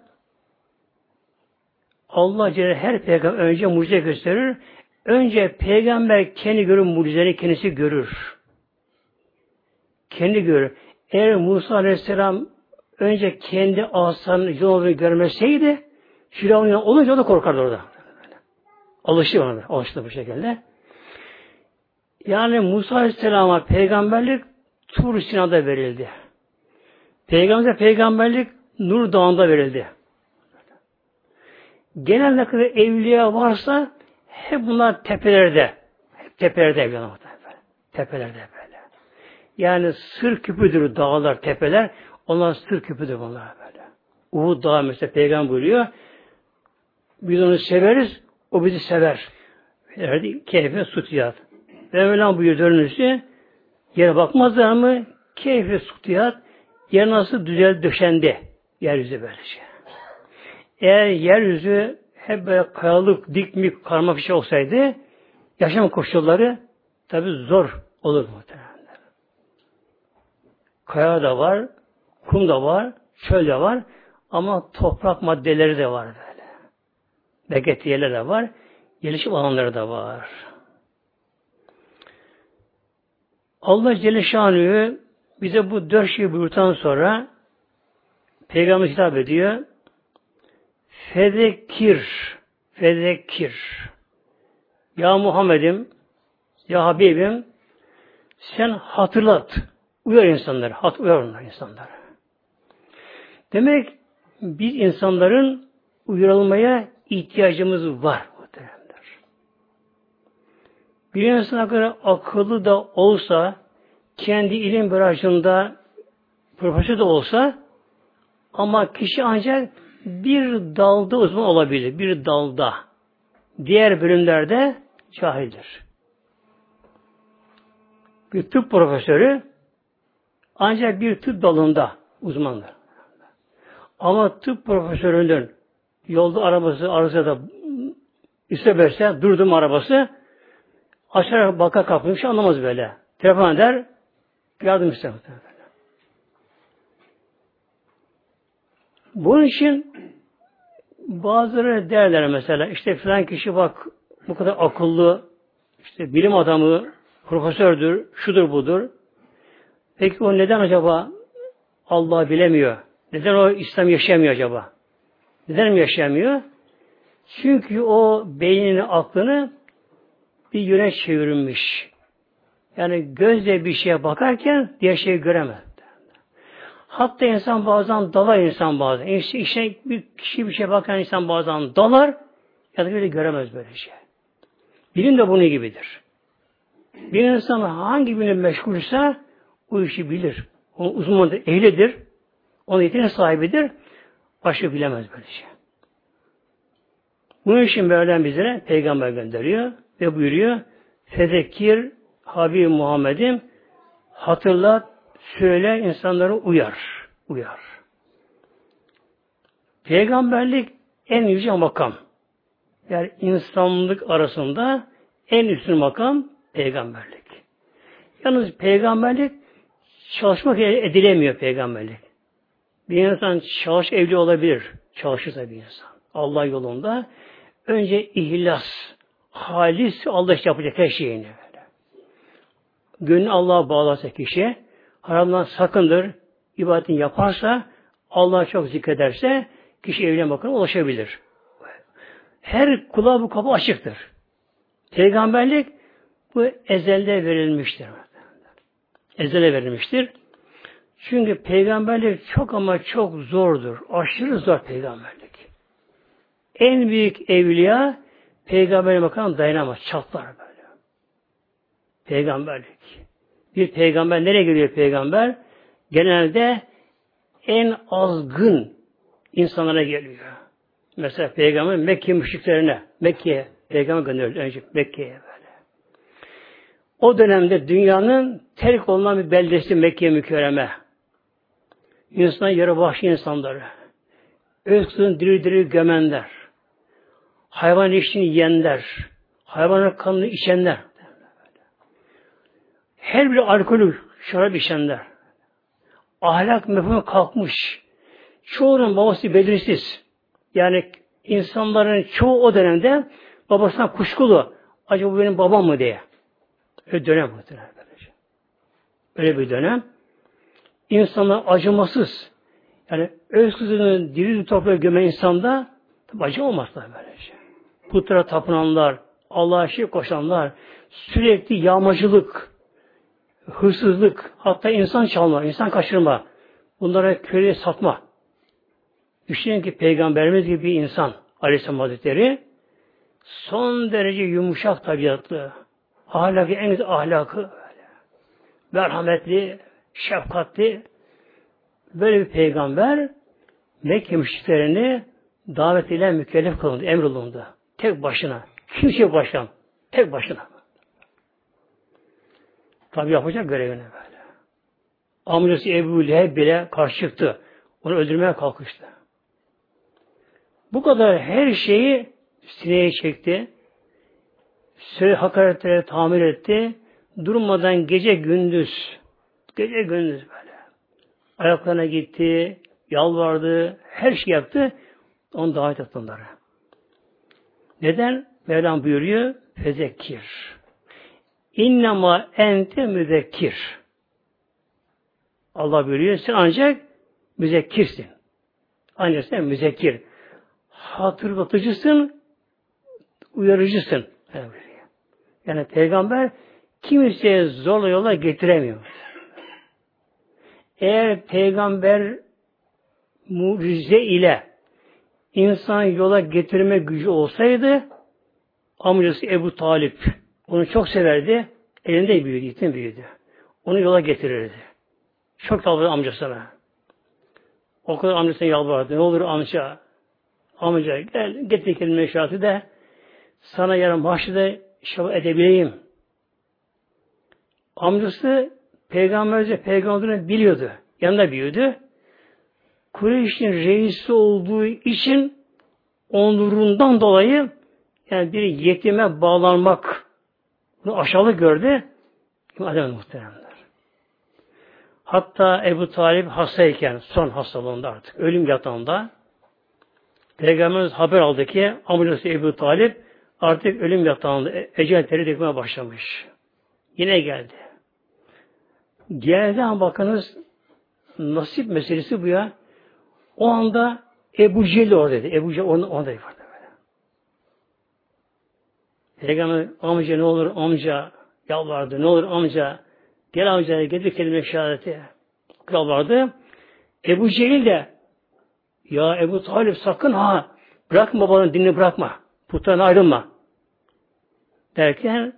Allah Celle her peygamber önce mucize gösterir. Önce peygamber kendi görür mucizeleri kendisi görür. Kendi görür. Eğer Musa Aleyhisselam önce kendi asanın yolunu görmeseydi Firavun olunca o da korkardı orada. Alıştı ona. Alıştı bu şekilde. Yani Musa Aleyhisselam'a peygamberlik Tur Sina'da verildi. Peygamber'e peygamberlik Nur Dağı'nda verildi. Genel ne evliya varsa hep bunlar tepelerde. Hep tepelerde evliya Tepelerde böyle. Yani sır küpüdür dağlar, tepeler. Onlar sır küpüdür bunlar böyle. Uhud Dağı mesela peygamber buyuruyor. Biz onu severiz, o bizi sever. Verdi keyfe sutiyat. Mevlam buyuruyor dönüşü. Yere bakmazlar mı? Keyfe sutiyat. Yer nasıl düzel döşendi. Yeryüzü böylece. Şey. Eğer yeryüzü hep böyle kayalık, dikmik, karma bir şey olsaydı yaşam koşulları tabi zor olur muhtemelen. Kaya da var, kum da var, çöl de var ama toprak maddeleri de var böyle. Begetiyeler de var, gelişim alanları da var. Allah Celle Şanlı'yı bize bu dört şeyi buyurtan sonra Peygamber hitap ediyor. Fedekir, fedekir. Ya Muhammed'im, ya Habibim, sen hatırlat. Uyar insanları, hat uyar insanları. Demek biz insanların uyarılmaya ihtiyacımız var. Bir insan kadar akıllı da olsa, kendi ilim branşında profesör de olsa, ama kişi ancak bir dalda uzman olabilir. Bir dalda. Diğer bölümlerde cahildir. Bir tıp profesörü ancak bir tıp dalında uzmandır. Ama tıp profesörünün yolda arabası arıza da isteberse durdum arabası açar baka kapmış anlamaz böyle. Telefon eder yardım ister. Bunun için bazıları derler mesela işte filan kişi bak bu kadar akıllı işte bilim adamı profesördür, şudur budur. Peki o neden acaba Allah bilemiyor? Neden o İslam yaşayamıyor acaba? Neden mi yaşayamıyor? Çünkü o beynini, aklını bir yöne çevirmiş. Yani gözle bir şeye bakarken diğer şeyi göremez. Hatta insan bazen dalar insan bazen. İşte, işte bir kişi bir şey bakan insan bazen dalar ya da böyle göremez böyle şey. Bilim de bunun gibidir. Bir insan hangi bilim meşgulse o işi bilir. O uzmandır, ehlidir. Onun yeteneği sahibidir. Başka bilemez böyle şey. Bunun için Mevlam bizlere peygamber gönderiyor ve buyuruyor Fezekir Habib Muhammed'im hatırlat, söyle, insanları uyar. Uyar. Peygamberlik en yüce makam. Yani insanlık arasında en üstün makam peygamberlik. Yalnız peygamberlik çalışmak edilemiyor peygamberlik. Bir insan çalış evli olabilir. Çalışırsa bir insan. Allah yolunda önce ihlas, halis Allah işte yapacak her şeyini böyle. Gönlü Allah'a bağlarsa kişi, haramdan sakındır, ibadetini yaparsa, Allah'a çok zikrederse, kişi evliliğe bakın ulaşabilir. Her kulağa bu kapı açıktır. Peygamberlik bu ezelde verilmiştir. Ezele verilmiştir. Çünkü peygamberlik çok ama çok zordur. Aşırı zor peygamberlik. En büyük evliya peygamberine bakan dayanamaz. Çatlar böyle. Peygamberlik. Bir peygamber nereye geliyor peygamber? Genelde en azgın insanlara geliyor. Mesela peygamber Mekke müşriklerine, Mekke'ye peygamber gönderildi önce Mekke'ye böyle. O dönemde dünyanın terk olunan bir beldesi Mekke mükerreme. İnsan yarı vahşi insanları. Özkızın diri diri gömenler. Hayvan işini yiyenler. Hayvanın kanını içenler. Her biri alkolü şarap içenler. Ahlak mefhumu kalkmış. Çoğunun babası belirsiz. Yani insanların çoğu o dönemde babasına kuşkulu. Acaba bu benim babam mı diye. Öyle dönem muhtemelen. Öyle bir dönem. İnsanlar acımasız. Yani öz kızını diri toprağa gömen insanda tabi acı olmaz da böyle şey. Putra tapınanlar, Allah'a şirk koşanlar, sürekli yağmacılık, hırsızlık, hatta insan çalma, insan kaçırma, bunlara köleye satma. Düşünün ki Peygamberimiz gibi bir insan Aleyhisselam Hazretleri son derece yumuşak tabiatlı, ahlakı en güzel ahlakı, merhametli, şefkatli, böyle bir peygamber Mekke müşriklerini davet ile mükellef kılındı, emrolundu. Tek başına. Kimse başkan. Tek başına. Tabi yapacak görevini böyle. Amcası Ebu Leheb bile karşı çıktı. Onu öldürmeye kalkıştı. Bu kadar her şeyi sineye çekti. Söyle hakaretlere tamir etti. Durmadan gece gündüz gece gündüz böyle. Ayaklarına gitti, yalvardı, her şey yaptı. Onu davet etti onlara. Neden? Mevlam buyuruyor, fezekir. İnnema ente müzekkir. Allah buyuruyor, sen ancak müzekkirsin. Ancak sen müzekkir hatırlatıcısın, uyarıcısın. Yani peygamber kimseye zorla yola getiremiyor. Eğer peygamber mucize ile insan yola getirme gücü olsaydı amcası Ebu Talip onu çok severdi. Elinde büyüdü, yetim büyüdü. Onu yola getirirdi. Çok yalvardı amcasına. O kadar amcasına yalvardı. Ne olur amca, Amca gel getir kelime şahsı de sana yarın mahşede şov edebileyim. Amcası peygamberce peygamberini biliyordu. Yanında büyüdü. Kureyş'in reisi olduğu için onurundan dolayı yani bir yetime bağlanmak bunu aşağılık gördü. Adem muhteremler. Hatta Ebu Talip hastayken son hastalığında artık ölüm yatağında Peygamberimiz haber aldı ki amcası Ebu Talip artık ölüm yatağında e, ecel teri dökmeye başlamış. Yine geldi. Ama bakınız nasip meselesi bu ya. O anda Ebu Cehil oradaydı. Ebu Cehil onu, oradaydı. Böyle. Peygamber amca ne olur amca yalvardı. Ne olur amca gel amca getir kelime şehadeti. Yalvardı. Ebu Cehil de ya Ebu Talip sakın ha bırakma babanın dinini bırakma. Putlarına ayrılma. Derken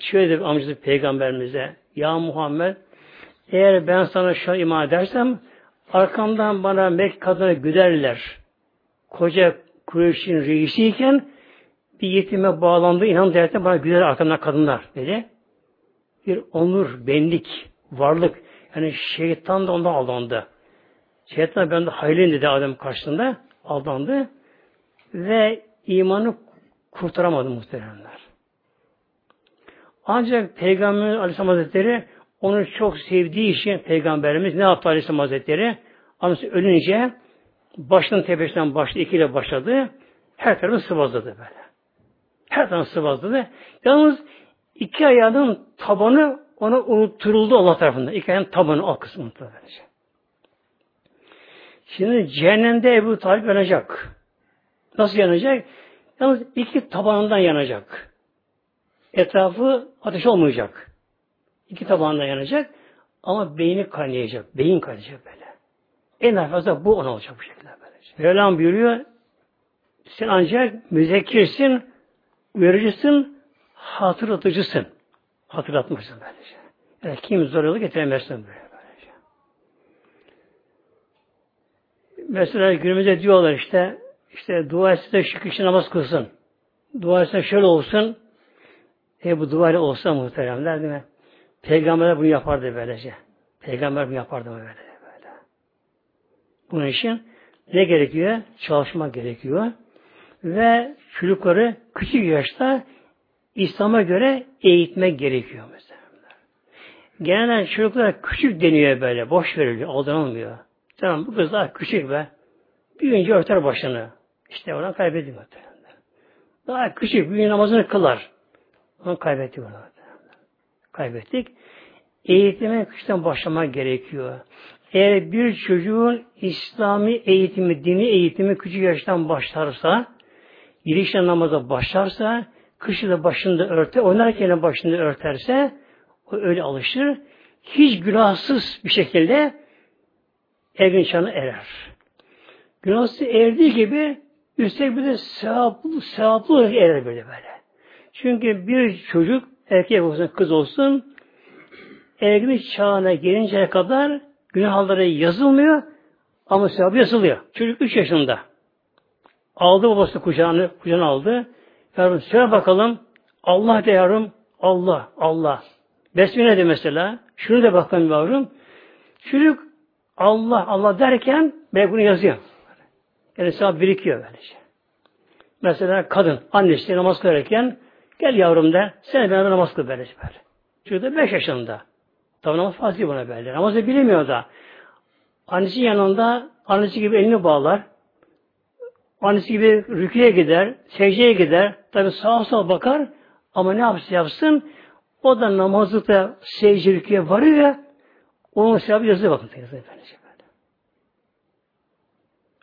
şöyle de amcası peygamberimize Ya Muhammed eğer ben sana şu an iman edersem arkamdan bana Mekke kadına güderler. Koca Kureyş'in reisiyken bir yetime bağlandı inan derken bana güder arkamdan kadınlar dedi. Bir onur, benlik, varlık yani şeytan da ondan aldandı. Şeytan ben de hayliyim dedi Adem karşısında. Aldandı. Ve imanı kurtaramadı muhteremler. Ancak Peygamber Aleyhisselam Hazretleri onu çok sevdiği için Peygamberimiz ne yaptı Aleyhisselam Hazretleri? Anası ölünce başının tepesinden başladı, ikiyle başladı. Her tarafı sıvazladı böyle. Her tarafı sıvazladı. Yalnız iki ayağının tabanı ona unutturuldu Allah tarafından. İki ayağın tabanı o kısmı unutuldu. Şimdi cehennemde Ebu Talip ölecek. Nasıl yanacak? Yalnız iki tabanından yanacak. Etrafı ateş olmayacak. İki tabanından yanacak. Ama beyni kaynayacak. Beyin kaynayacak böyle. En fazla bu ona olacak bu şekilde böylece. Mevlam buyuruyor sen ancak müzekirsin, uyarıcısın, hatırlatıcısın. Hatırlatmışsın böylece. Yani kim zor yolu getiremezsin böyle böylece. Mesela günümüzde diyorlar işte işte dua etse de şık namaz kılsın. Dua etse şöyle olsun. E bu dua olsa muhteremler değil mi? Peygamberler bunu yapardı böylece. Peygamber bunu yapardı böyle. böyle. Bunun için ne gerekiyor? Çalışma gerekiyor. Ve çocukları küçük yaşta İslam'a göre eğitmek gerekiyor mesela. Genelde çocuklar küçük deniyor böyle, boş veriliyor, aldanılmıyor. Tamam bu kız daha küçük be. Büyüyünce örter başını. İşte oradan kaybediyor. Daha küçük, büyüyün namazını kılar. Onu kaybettik onu. Kaybettik. Eğitime küçükten başlamak gerekiyor. Eğer bir çocuğun İslami eğitimi, dini eğitimi küçük yaştan başlarsa, girişten namaza başlarsa, kışı da başında örter, oynarken başında örterse, o öyle alışır. Hiç günahsız bir şekilde evin çağına erer. Günahsız erdiği gibi üstelik bir de sevaplı, sevaplı erer böyle böyle. Çünkü bir çocuk erkek olsun, kız olsun ergenlik çağına gelinceye kadar günahları yazılmıyor ama sevabı yazılıyor. Çocuk 3 yaşında. Aldı babası kucağını, kucağına aldı. Yavrum söyle bakalım Allah de yavrum Allah, Allah. Besmele de mesela. Şunu da bakalım yavrum. Çocuk Allah, Allah derken ben bunu yazıyor. Yani sevap birikiyor böylece. Mesela kadın, annesi namaz kılarken gel yavrum der, sen ben namaz kıl böyle. Çocuk da 5 yaşında. Tabi namaz fazla buna böyle. Namazı bilemiyor da. Annesi yanında annesi gibi elini bağlar. Annesi gibi rüküye gider, secdeye gider. Tabi sağa sola bakar ama ne yapsın yapsın o da namazlıkta secde rüküye varıyor ya onun sevabı yazıyor bakın. Yazıyor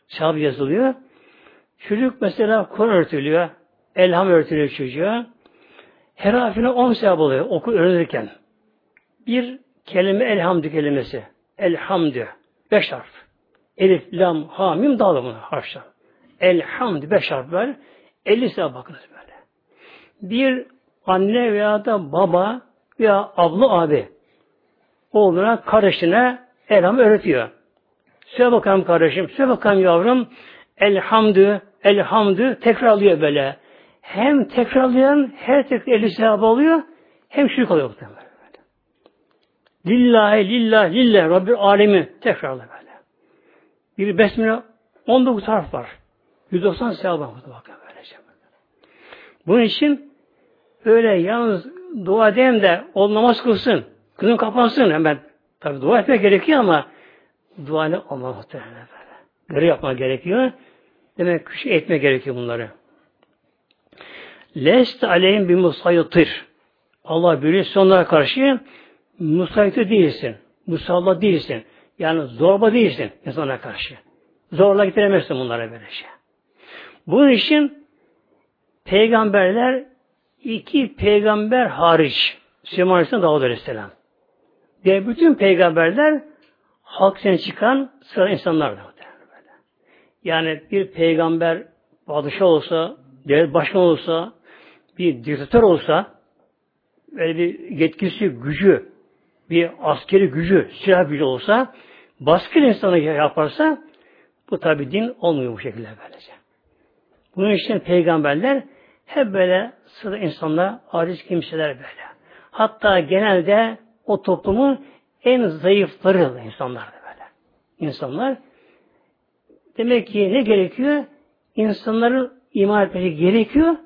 Sevabı yazılıyor. Çocuk mesela Kur'an örtülüyor. Elham örtülüyor çocuğa. Her harfine on sevap oluyor oku öğrenirken. Bir kelime elhamdü kelimesi. Elhamdü. Beş harf. Elif, lam, ha, mim dağılır bunu harfler. Elhamdü. Beş harf böyle. Elli sevap bakınız böyle. Bir anne veya da baba veya abla abi oğluna, kardeşine elham öğretiyor. Söyle bakalım kardeşim, söyle bakalım yavrum. Elhamdü, elhamdü tekrarlıyor böyle. Hem tekrarlayan her tekrar eli sevap oluyor, hem şirk oluyor muhtemelen. Lillahi, lillah, lillah, Rabbil alemi tekrarla böyle. Bir besmele 19 harf var. 190 sevap var. Bakın böylece. Bunun için öyle yalnız dua edeyim de ol namaz kılsın. Kızın kapansın hemen. Tabi dua etmek gerekiyor ama dua ne olmaz muhtemelen böyle. Görev yapmak gerekiyor. Demek küçük etme gerekiyor bunları. Lest aleyhim bir musayıtır. Allah buyuruyor onlara karşı musayit değilsin. Musalla değilsin. Yani zorba değilsin insana karşı. Zorla getiremezsin bunlara böyle şey. Bunun için peygamberler iki peygamber hariç Süleyman Aleyhisselam Davud Aleyhisselam. Diğer bütün peygamberler halk sen çıkan sıra insanlardı. Yani bir peygamber padişah olsa, devlet başkanı olsa, bir diktatör olsa, böyle bir yetkisi, gücü, bir askeri gücü, silah gücü olsa, baskın insanı yaparsa, bu tabi din olmuyor bu şekilde böylece. Bunun için peygamberler hep böyle sıra insanlar, aciz kimseler böyle. Hatta genelde o toplumun en zayıfları insanlar böyle. İnsanlar demek ki ne gerekiyor? İnsanların iman etmesi gerekiyor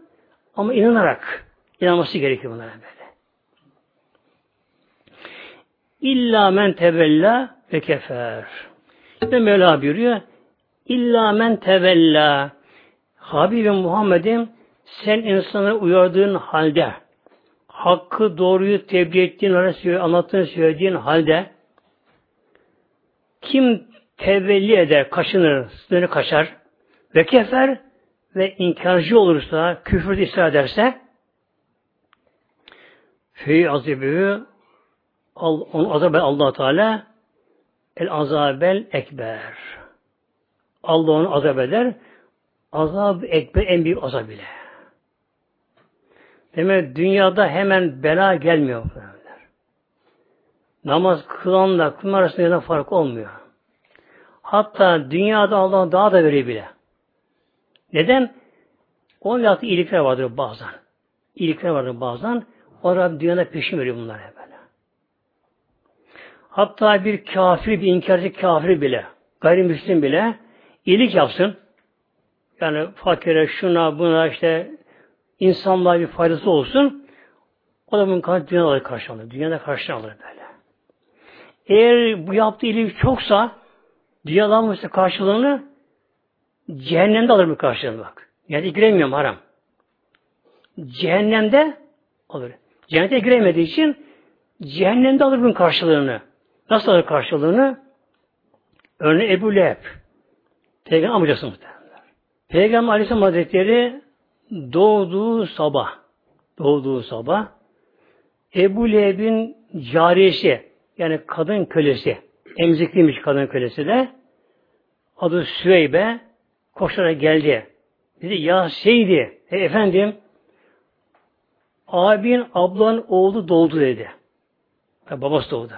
ama inanarak inanması gerekiyor bunlara böyle. İlla men tevella ve kefer. İşte Mevla buyuruyor. İlla men tevella. Habibim Muhammed'im sen insanı uyardığın halde hakkı doğruyu tebliğ ettiğin, anlattığın söylediğin halde kim tevelli eder, kaşınır, sınırı kaçar ve kefer ve inkarcı olursa, küfür ısrar ederse Fey azibü onu azab allah Teala el azabel ekber. Allah onu azap eder. Azab ekber en büyük azab ile. Demek dünyada hemen bela gelmiyor. Namaz kılanla kılma arasında fark olmuyor. Hatta dünyada Allah daha da veriyor bile. Neden? Onun yaptığı iyilikler vardır bazen. İyilikler vardır bazen. O Rabbim dünyada peşin veriyor bunlara böyle. Hatta bir kafir, bir inkarcı kafir bile, gayrimüslim bile iyilik yapsın. Yani fakire, şuna, buna işte insanlığa bir faydası olsun. O da bunun dünyada karşılanır. Dünyada karşılanır böyle. Eğer bu yaptığı iyilik çoksa dünyada almışsa karşılığını cehennemde alır mı karşılığını bak. Yani giremiyorum haram. Cehennemde alır. Cennete giremediği için cehennemde alır bunun karşılığını. Nasıl alır karşılığını? Örneğin Ebu Leheb. Peygamber amcası muhtemelen. Peygamber Aleyhisselam Hazretleri doğduğu sabah doğduğu sabah Ebu Leheb'in cariyesi yani kadın kölesi emzikliymiş kadın kölesi de adı Süveybe koşarak geldi. Dedi ya Seydi e, efendim abin ablan oğlu doğdu dedi. Yani babası doğdu.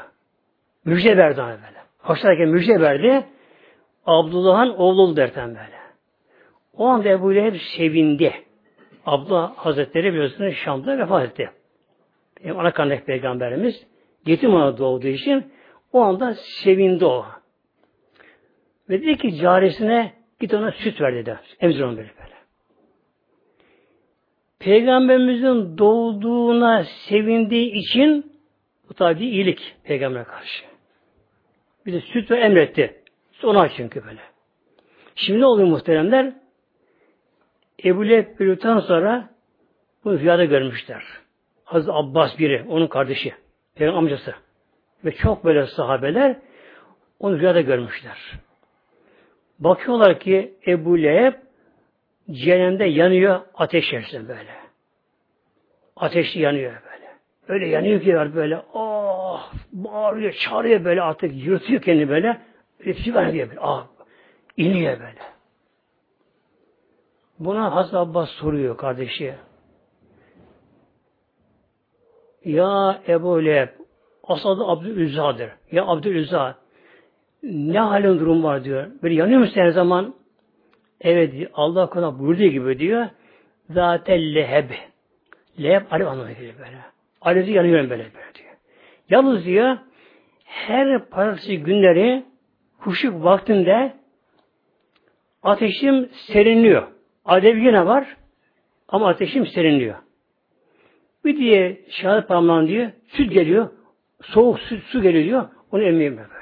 Müjde verdi ona böyle. Koşarken müjde verdi. Abdullah'ın oğlu derken böyle. O anda Ebu Leheb sevindi. Abdullah Hazretleri biliyorsunuz Şam'da vefat etti. Benim ana kardeş peygamberimiz yetim ona doğduğu için o anda sevindi o. Ve dedi ki carisine git ona süt ver dedi. Emzir onu böyle. Peygamberimizin doğduğuna sevindiği için bu tabi iyilik peygambere karşı. Bir de süt ve emretti. Ona çünkü böyle. Şimdi ne oluyor muhteremler? Ebu Leheb öldükten sonra bunu rüyada görmüşler. Hazreti Abbas biri, onun kardeşi, peygamber amcası. Ve çok böyle sahabeler onu rüyada görmüşler. Bakıyorlar ki Ebu Leheb cehennemde yanıyor ateş içerisinde böyle. Ateşli yanıyor böyle. Öyle yanıyor ki böyle oh bağırıyor, çağırıyor böyle artık yırtıyor kendini böyle. Öyle var diye böyle. Ah, iniyor böyle. Buna Hazreti Abbas soruyor kardeşi. Ya Ebu Leheb asadı Abdülüzza'dır. Ya Abdülüzza ne halin durum var diyor. Böyle yanıyor musun her zaman? Evet diyor. Allah kona buyurduğu gibi diyor. Zaten leheb. Leheb alev anlamına geliyor böyle. Alevde yanıyorum böyle böyle diyor. Yalnız diyor her parası günleri kuşuk vaktinde ateşim serinliyor. Alev yine var ama ateşim serinliyor. Bir diye şehadet parmağın diyor süt geliyor. Soğuk süt su geliyor diyor. Onu emiyorum böyle.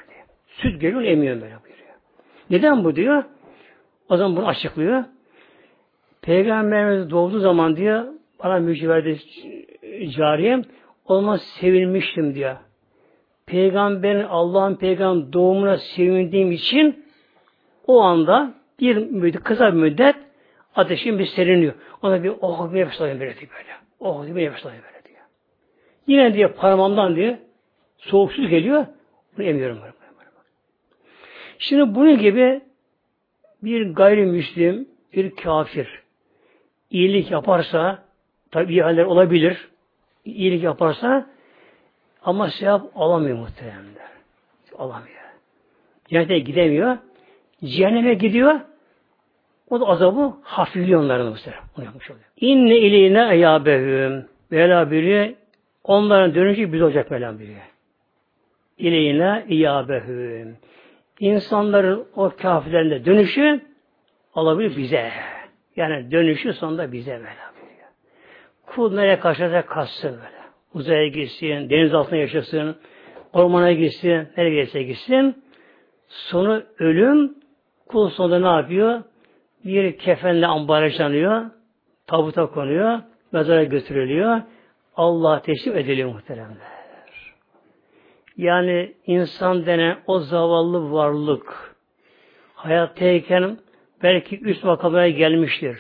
Süt geliyor onu emiyorum böyle buyuruyor. Neden bu diyor? O zaman bunu açıklıyor. Peygamberimiz doğduğu zaman diyor bana müjde verdi cariyem olmaz sevinmiştim diyor. Peygamberin Allah'ın peygamber doğumuna sevindiğim için o anda bir müddet, kısa bir müddet ateşin bir seriniyor. Ona bir oh bir nefes alayım böyle diyor böyle. Oh bir nefes alayım böyle diyor. Yine diye parmağımdan diye soğuk geliyor. Bunu emiyorum. Böyle. Şimdi bunun gibi bir gayrimüslim, bir kafir iyilik yaparsa tabi haller olabilir. İyilik yaparsa ama sevap alamıyor muhteremler. Alamıyor. Cennete gidemiyor. Cehenneme gidiyor. O da azabı hafifliyor onların muhterem. Onu yapmış oluyor. İnne ileyne eyâbehüm. Vela biri onların dönüşü biz olacak Mevlam biri. İleyne iyâbehüm. İnsanların o kafirlerinde dönüşü alabilir bize. Yani dönüşü sonunda bize buyuruyor. Kul nereye kaçarsa kaçsın böyle. Uzaya gitsin, deniz altına yaşasın, ormana gitsin, nereye gelirse gitsin. Sonu ölüm, kul sonunda ne yapıyor? bir kefenle ambalajlanıyor, tabuta konuyor, mezara götürülüyor. Allah teslim ediliyor muhteremler. Yani insan denen o zavallı varlık hayattayken belki üst makamaya gelmiştir.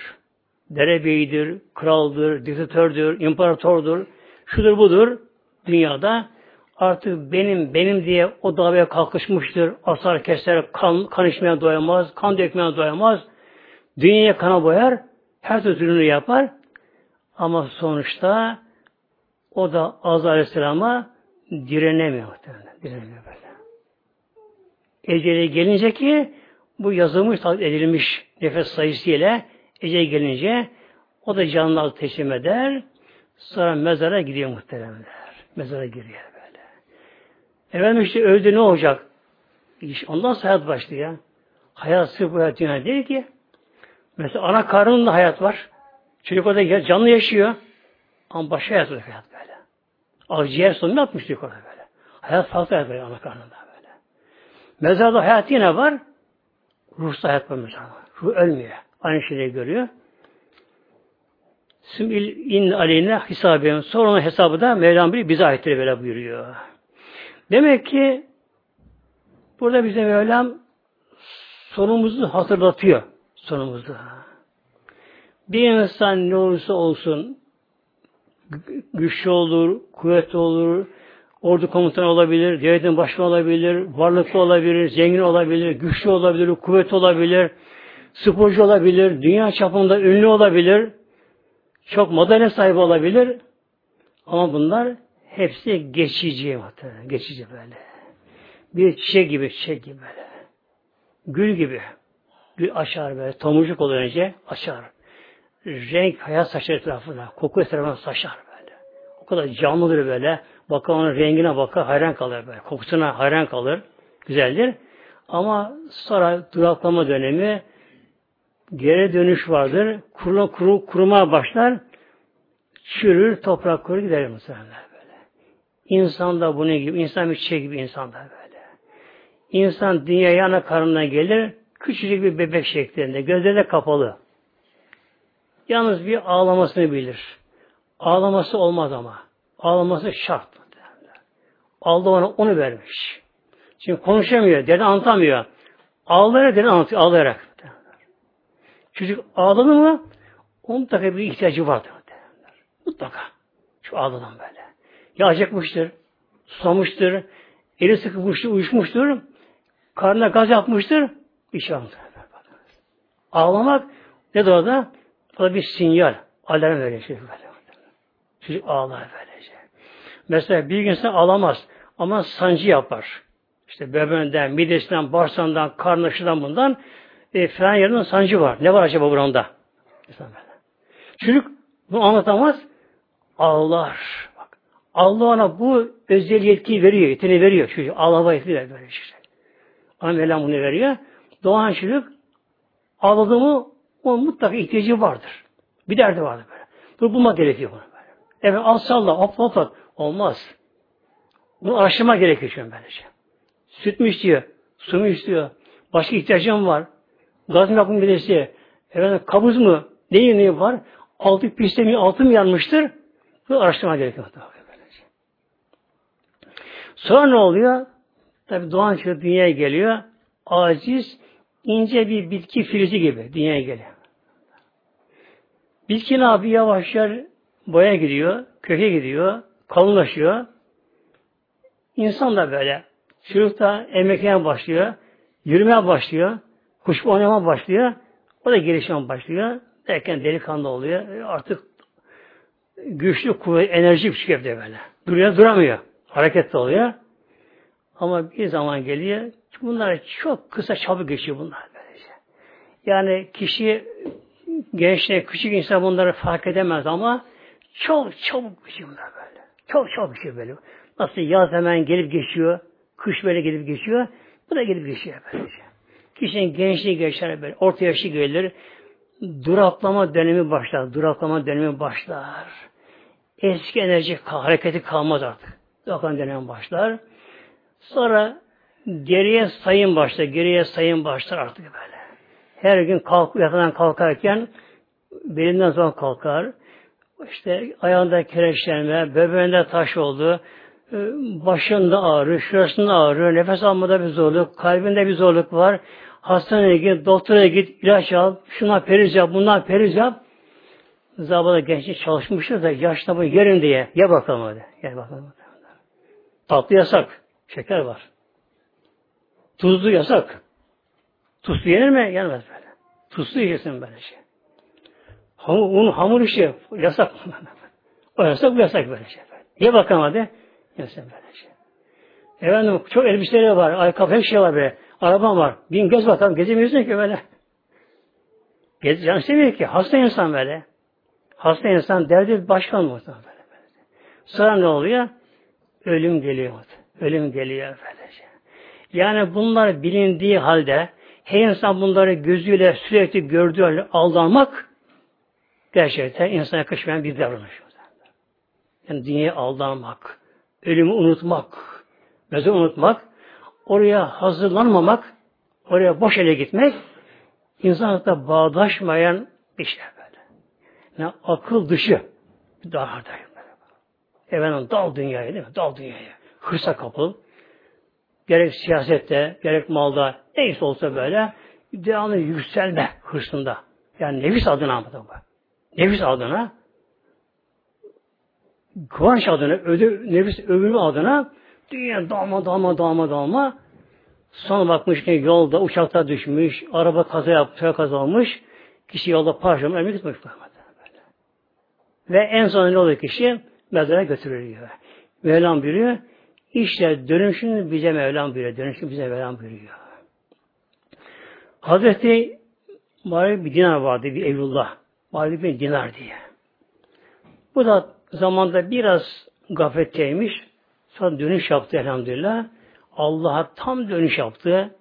derebeyidir, kraldır, diktatördür, imparatordur, şudur budur dünyada artık benim benim diye o davaya kalkışmıştır. Asar keser, kan, kan içmeye doyamaz, kan dökmeye doyamaz. Dünyaya kana boyar, her türlü yapar. Ama sonuçta o da Az Aleyhisselam'a direnemiyor. Direnemiyor böyle. Eceli gelince ki bu yazılmış, edilmiş nefes sayısıyla ecel gelince o da canını teslim eder. Sonra mezara gidiyor muhteremler. Mezara giriyor böyle. Efendim işte öldü ne olacak? İş, ondan sonra hayat başlıyor. Hayat sırf bu hayat dünya değil ki. Mesela ana karnında hayat var. Çocuk orada canlı yaşıyor. Ama başka hayat var hayat. Akciğer sonunu atmış çocuk orada böyle. Hayat hayat böyle ana karnında böyle. Mezarda hayat yine var. Ruhsuz hayat var mezarda. Ruh ölmüyor. Aynı şeyleri görüyor. Sümil in aleyhine hesabı. Sonra onun hesabı da Mevlam bir bize aittir böyle buyuruyor. Demek ki burada bize Mevlam sonumuzu hatırlatıyor. Sonumuzu. Bir insan ne olursa olsun güçlü olur, kuvvetli olur, ordu komutanı olabilir, devletin başkanı olabilir, varlıklı olabilir, zengin olabilir, güçlü olabilir, kuvvetli olabilir, sporcu olabilir, dünya çapında ünlü olabilir, çok madalya sahibi olabilir. Ama bunlar hepsi geçici muhtemelen. Geçici böyle. Bir çiçek gibi, çiçek gibi böyle. Gül gibi. Gül açar böyle. Tomurcuk olur önce açar. Renk hayat saçar etrafına. Koku etrafına saçar böyle. O kadar canlıdır böyle. Bakar onun rengine bakar hayran kalır böyle. Kokusuna hayran kalır. Güzeldir. Ama sonra duraklama dönemi geri dönüş vardır. Kuru, kuru, kuruma başlar. Çürür, toprak kurur gider mesela böyle. İnsan da bunun gibi, insan bir çiçek gibi insan da böyle. İnsan dünyaya ana karnına gelir, küçücük bir bebek şeklinde, gözleri de kapalı. Yalnız bir ağlamasını bilir. Ağlaması olmaz ama. Ağlaması şart. Allah ona onu vermiş. Şimdi konuşamıyor, dede anlatamıyor. Ağlayarak dede anlatıyor, ağlayarak. Çocuk ağladı mı onun mutlaka bir ihtiyacı vardır. Mutlaka. Şu ağladan böyle. Ya acıkmıştır, susamıştır, eli sıkılmıştır, uyuşmuştur, karnına gaz yapmıştır, bir şey olmaz. Ağlamak ne de orada? O da bir sinyal. Alarm veriyor şey böyle. Çocuk ağlar böylece. Mesela bir gün sen ağlamaz ama sancı yapar. İşte bebeğinden, midesinden, bağırsağından, karnışından bundan e, falan yerinin sancı var. Ne var acaba buranda? Çocuk bunu anlatamaz. Ağlar. Bak. Allah ona bu özel yetkiyi veriyor, yeteneği veriyor. Çocuk ağlama yetkiyi veriyor. Böyle işte. Ama Mevlam bunu veriyor. Doğan çocuk ağladı mı onun mutlaka ihtiyacı vardır. Bir derdi vardır böyle. Bunu bulmak gerekiyor buna böyle. Evet al salla, hop. Olmaz. Bunu araştırma gerekiyor çünkü böylece. Süt mü istiyor? Su mu istiyor? Başka ihtiyacım var. Gaz mı yapım birisi? Efendim kabız mı? Neyi neyi var? Altı piste mi, altı mı yanmıştır? Bu araştırma gerekiyor. Sonra ne oluyor? Tabi doğan çocuk dünyaya geliyor. Aciz, ince bir bitki filizi gibi dünyaya geliyor. Bitki ne yapıyor? Yavaşlar boya gidiyor, köke gidiyor, kalınlaşıyor. İnsan da böyle. Çocuk da emeklemeye başlıyor, yürümeye başlıyor, kuş oynamaya başlıyor. O da gelişmeye başlıyor. Derken delikanlı oluyor. Artık güçlü, kuvvet, enerji bir şey böyle. Duruyor, duramıyor. Hareketli oluyor. Ama bir zaman geliyor, bunlar çok kısa çabuk geçiyor bunlar böylece. Yani kişi gençler, küçük insan bunları fark edemez ama çok çabuk geçiyor bunlar böyle. Çok çabuk geçiyor böyle. Nasıl yaz hemen gelip geçiyor, kış böyle gelip geçiyor, bu da gelip geçiyor böylece. Kişinin gençliği geçer böyle, orta yaşı gelir, duraklama dönemi başlar, duraklama dönemi başlar. Eski enerji hareketi kalmaz artık. Duraklama dönemi başlar. Sonra geriye sayım başlar, geriye sayım başlar artık böyle. Her gün kalk, yatadan kalkarken belinden sonra kalkar. İşte ayağında kireçlenme, bebeğinde taş oldu, e, başında ağrı, şurasında ağrı, nefes almada bir zorluk, kalbinde bir zorluk var. Hastaneye git, doktora git, ilaç al, şuna periz yap, bundan periz yap. zabada gençlik çalışmıştır da yaşta bu yerin diye. Ye bakalım hadi. Gel bakalım. Tatlı yasak. Şeker var. Tuzlu yasak. Tuzlu yenir mi? Yenmez böyle. Tuzlu yesin böyle şey. Hamur, un, hamur işi yasak. o yasak, bu yasak böyle şey. Ye bakalım hadi. Yesin böyle şey. Efendim çok elbiseleri var, ayakkabı her şey var böyle. Arabam var. Bin göz bakalım. Gezemiyorsun ki böyle. Gez, canı seviyor ki. Hasta insan böyle. Hasta insan derdi başkan mı? Böyle, böyle. Sonra ne oluyor? Ölüm geliyor. Ölüm geliyor böylece. Yani bunlar bilindiği halde her insan bunları gözüyle sürekli gördüğü halde aldanmak gerçekten insana yakışmayan bir davranış. Yani dünyaya aldanmak, ölümü unutmak, mezar unutmak, oraya hazırlanmamak, oraya boş ele gitmek insanlıkta bağdaşmayan bir şey böyle. Yani akıl dışı bir dağardayım. Efendim dal dünyaya değil mi? Dal dünyaya. Hırsa kapıl. Gerek siyasette, gerek malda neyse olsa böyle devamlı yükselme hırsında. Yani nefis adına mı bu? Nefis adına kıvanç adına, ödü, nefis övülme adına dünya dalma dalma dalma dalma sonra bakmış ki yolda uçakta düşmüş, araba kaza yapmış, kaza olmuş, kişi yolda parçalanmış, ömrü gitmiş. Ve en son ne oluyor kişi? Mezara götürülüyor. Mevlam buyuruyor, işte dönüşünü bize Mevlam buyuruyor. Dönüşünü bize Mevlam buyuruyor. Hazreti Malik bir dinar vardı, bir Evlullah. Malik bir dinar diye. Bu da zamanda biraz gafletteymiş. Sonra dönüş yaptı elhamdülillah. Allah'a tam dönüş yaptı.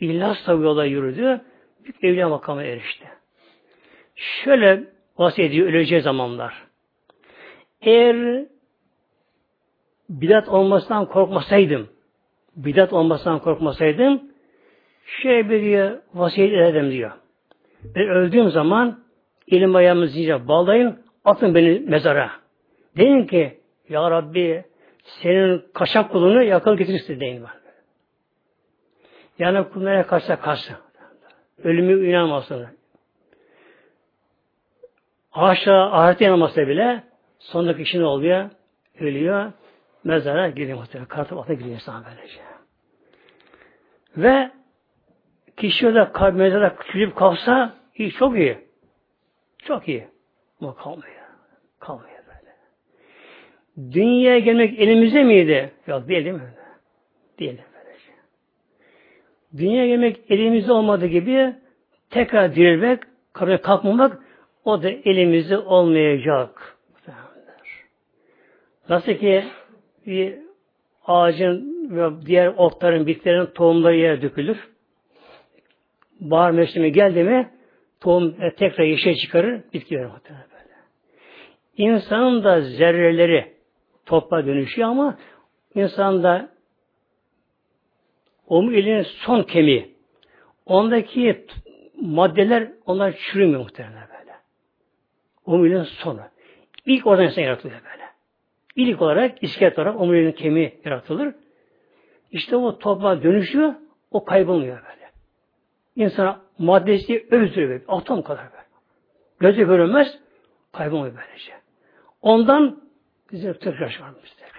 İhlas tabi yola yürüdü. Büyük evliya makamına erişti. Şöyle vasiyet ediyor öleceği zamanlar. Eğer bidat olmasından korkmasaydım, bidat olmasından korkmasaydım, şey bir diye vasiyet ederdim diyor. Ben öldüğüm zaman elim ayağımı zincire bağlayın, atın beni mezara. Deyin ki, Ya Rabbi senin kaşak kulunu yakal getirsin deyin var. Yani kullara kaçsa kaçsa. Ölümü inanmasın. Haşa ahirete inanmasa bile sondaki kişi oluyor? Ölüyor. Mezara giriyor muhtemelen. Kartı altına giriyor insan böylece. Ve kişi orada mezara küçülüp kalsa iyi, çok iyi. Çok iyi. Ama kalmıyor. Kalmıyor böyle. Dünyaya gelmek elimizde miydi? Yok değil mi? Değil böylece. Dünyaya gelmek elimizde olmadığı gibi tekrar dirilmek, kabire kalkmamak o da elimizde olmayacak. Nasıl ki bir ağacın ve diğer otların, bitkilerin tohumları yere dökülür. Bahar mevsimi geldi mi tohum e, tekrar yeşil çıkarır, bitki verir böyle. İnsanın da zerreleri toprağa dönüşüyor ama insan da omuriliğin son kemiği ondaki maddeler onlar çürümüyor muhtemelen böyle. Omuriliğin sonu. İlk oradan insan yaratılıyor böyle. İlk olarak iskelet olarak omuriliğin kemiği yaratılır. İşte o toprağa dönüşüyor, o kaybolmuyor böyle. İnsana maddesi özdürüyor böyle, atom kadar böyle. Gözü görünmez, kaybolmuyor böylece. Ondan bize tekrar çıkarmış, tekrar.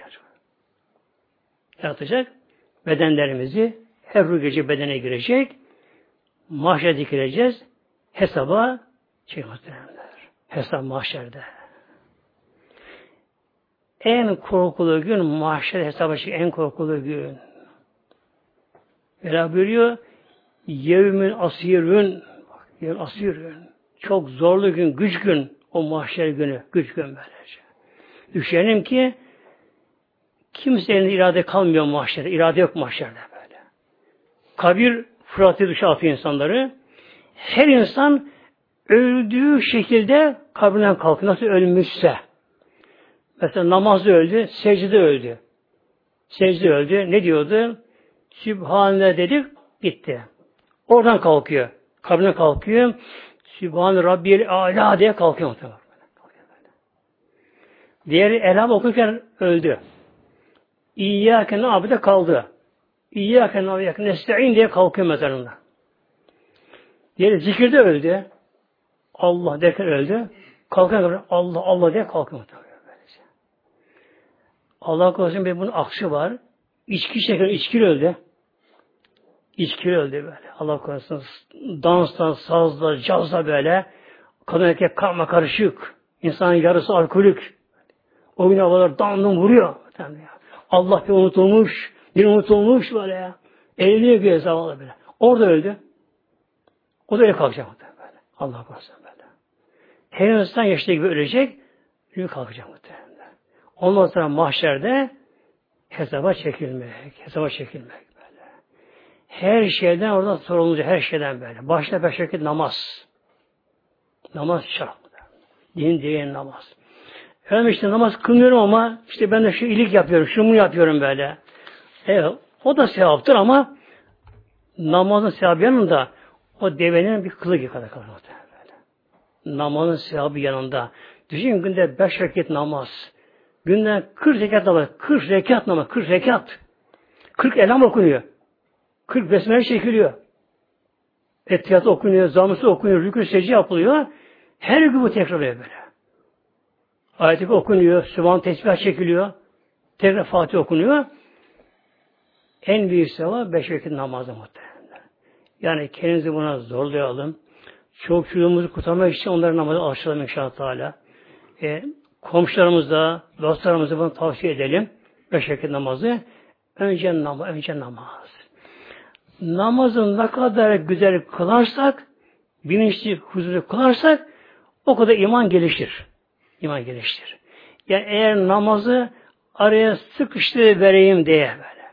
Yaratacak bedenlerimizi her ruh gece bedene girecek, mahşer dikileceğiz, hesaba çıkmaz Hesap mahşerde. En korkulu gün mahşer hesabı şey en korkulu gün. Mevla buyuruyor yevmin asirün yevmin asirün çok zorlu gün, güç gün o mahşer günü, güç gün böylece. Düşünelim ki kimsenin irade kalmıyor mahşerde. irade yok mahşerde böyle. Kabir fıratı dışı atıyor insanları. Her insan öldüğü şekilde kabrinden kalkıyor. Nasıl ölmüşse. Mesela namazda öldü, secde öldü. Secde öldü. Ne diyordu? Sübhane dedik, bitti. Oradan kalkıyor. Kabrine kalkıyor. Sübhane Rabbil Ala diye kalkıyor. Diğeri Elham okurken öldü. İyyâke nâbide kaldı. İyyâke nâbide nesta'in diye kalkıyor mezarında. Diğeri zikirde öldü. Allah derken öldü. Kalkan Allah Allah diye kalkıyor. Allah korusun bir bunun aksi var. İçki şeker, içki öldü. İçki öldü böyle. Allah korusun. Dansla, sazla, cazla böyle. Kadın erkek karma karışık. İnsanın yarısı alkolik. O gün havalar damdum vuruyor. Allah bir unutulmuş. Bir unutulmuş böyle ya. Eğleniyor bir zavallı böyle. Orada öldü. O da öyle kalkacak böyle. Allah korusun böyle. Her insan yaşlı gibi ölecek. Öyle kalkacak muhtemelen. Ondan sonra mahşerde hesaba çekilmek. Hesaba çekilmek böyle. Her şeyden orada sorumluca her şeyden böyle. Başta beş vakit namaz. Namaz şart. Din diyen namaz. Efendim işte namaz kılmıyorum ama işte ben de şu ilik yapıyorum, şunu yapıyorum böyle. Evet, o da sevaptır ama namazın sevabı yanında o devenin bir kılı kadar kalır. Namazın sevabı yanında. Düşün günde beş rekat namaz. Günde kırk rekat namaz. Kırk rekat namaz. Kırk rekat. Kırk elam okunuyor. Kırk besmele çekiliyor. Etiyat okunuyor, zamısı okunuyor, rükû secde yapılıyor. Her gün bu tekrarlıyor böyle. Ayet-i okunuyor, Sübhan tesbih çekiliyor. Tekrar Fatih okunuyor. En büyük sevap beş vakit namazı muhtemelen. Yani kendinizi buna zorlayalım. Çok çocuklarımızı kurtarmak için onların namazı alıştıralım inşallah. E, komşularımıza, dostlarımıza bunu tavsiye edelim. Beş vakit namazı. Önce namaz, önce namaz. Namazı ne kadar güzel kılarsak, bilinçli, huzurlu kılarsak o kadar iman gelişir. İman geliştir. Yani eğer namazı araya sıkıştı vereyim diye böyle.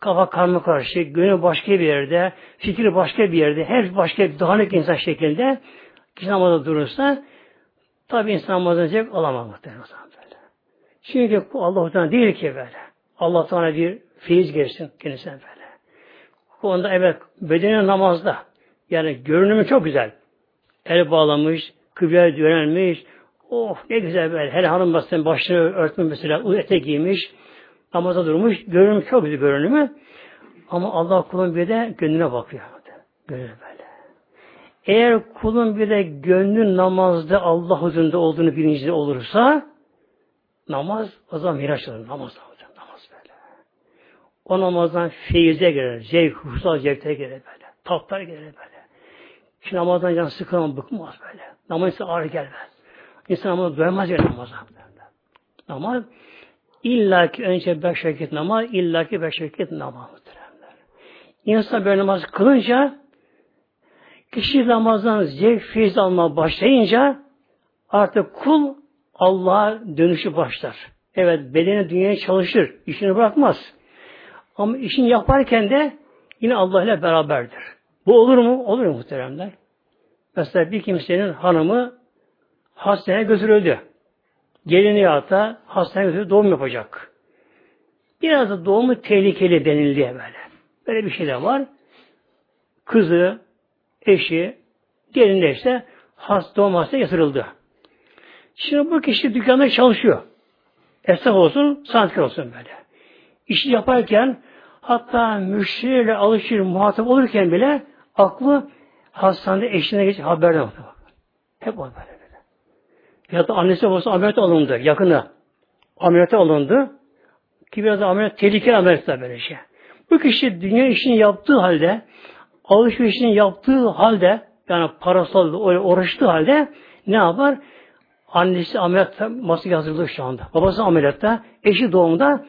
Kafa karma karşı, gönül başka bir yerde, fikri başka bir yerde, her başka bir dağınık insan şeklinde kişi namazda durursa tabi insan namazdan zevk alamaz muhtemelen böyle. Çünkü bu Allah'tan değil ki böyle. Allah'tan bir feyiz gelsin kendisine böyle. Onda evet bedeni namazda. Yani görünümü çok güzel. El bağlamış, kıbleye yönelmiş, Oh ne güzel böyle. Hele hanım basen başını örtme mesela ete giymiş. Namaza durmuş. Görünüm çok güzel görünümü. Ama Allah kulun bir de gönlüne bakıyor. Gönlüne böyle. Eğer kulun bir de gönlün namazda Allah huzurunda olduğunu bilincinde olursa namaz o zaman miraç olur. Namaz olacak. Namaz böyle. O namazdan feyize gelir. Zevk, hususal zevkte gelir böyle. Tatlar gelir böyle. Şu namazdan can sıkılmaz, bıkmaz böyle. Namaz ise ağır gelmez. İnsan ama doyamaz ya namaza. Namaz illa ki önce beş vakit namaz, illa ki beş vakit namaz. İnsan böyle namaz kılınca kişi namazdan zevk feyiz almaya başlayınca artık kul Allah'a dönüşü başlar. Evet bedeni dünyaya çalışır. işini bırakmaz. Ama işini yaparken de yine Allah ile beraberdir. Bu olur mu? Olur mu muhteremler? Mesela bir kimsenin hanımı hastaneye götürüldü. Gelini yahata hastaneye götürüldü, doğum yapacak. Biraz da doğumu tehlikeli denildi böyle. Böyle bir şey de var. Kızı, eşi, gelin de işte hasta doğum hastaneye yatırıldı. Şimdi bu kişi dükkanda çalışıyor. Esnaf olsun, sanatkar olsun böyle. İşi yaparken hatta müşteriyle alışır, muhatap olurken bile aklı hastanede eşine geç haberde oldu. Hep o böyle. Ya da annesi babası ameliyat alındı yakını. Ameliyata alındı. Ki biraz ameliyat tehlikeli ameliyatlar böyle şey. Bu kişi dünya işini yaptığı halde alışverişini yaptığı halde yani parasal uğraştığı halde ne yapar? Annesi ameliyat masaya hazırlığı şu anda. Babası ameliyatta, eşi doğumda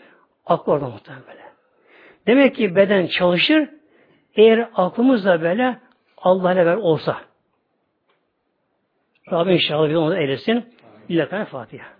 aklı orada muhtemelen böyle. Demek ki beden çalışır eğer aklımız da böyle Allah ile olsa. Rabbim inşallah bizi onu eylesin. İlla Fatiha.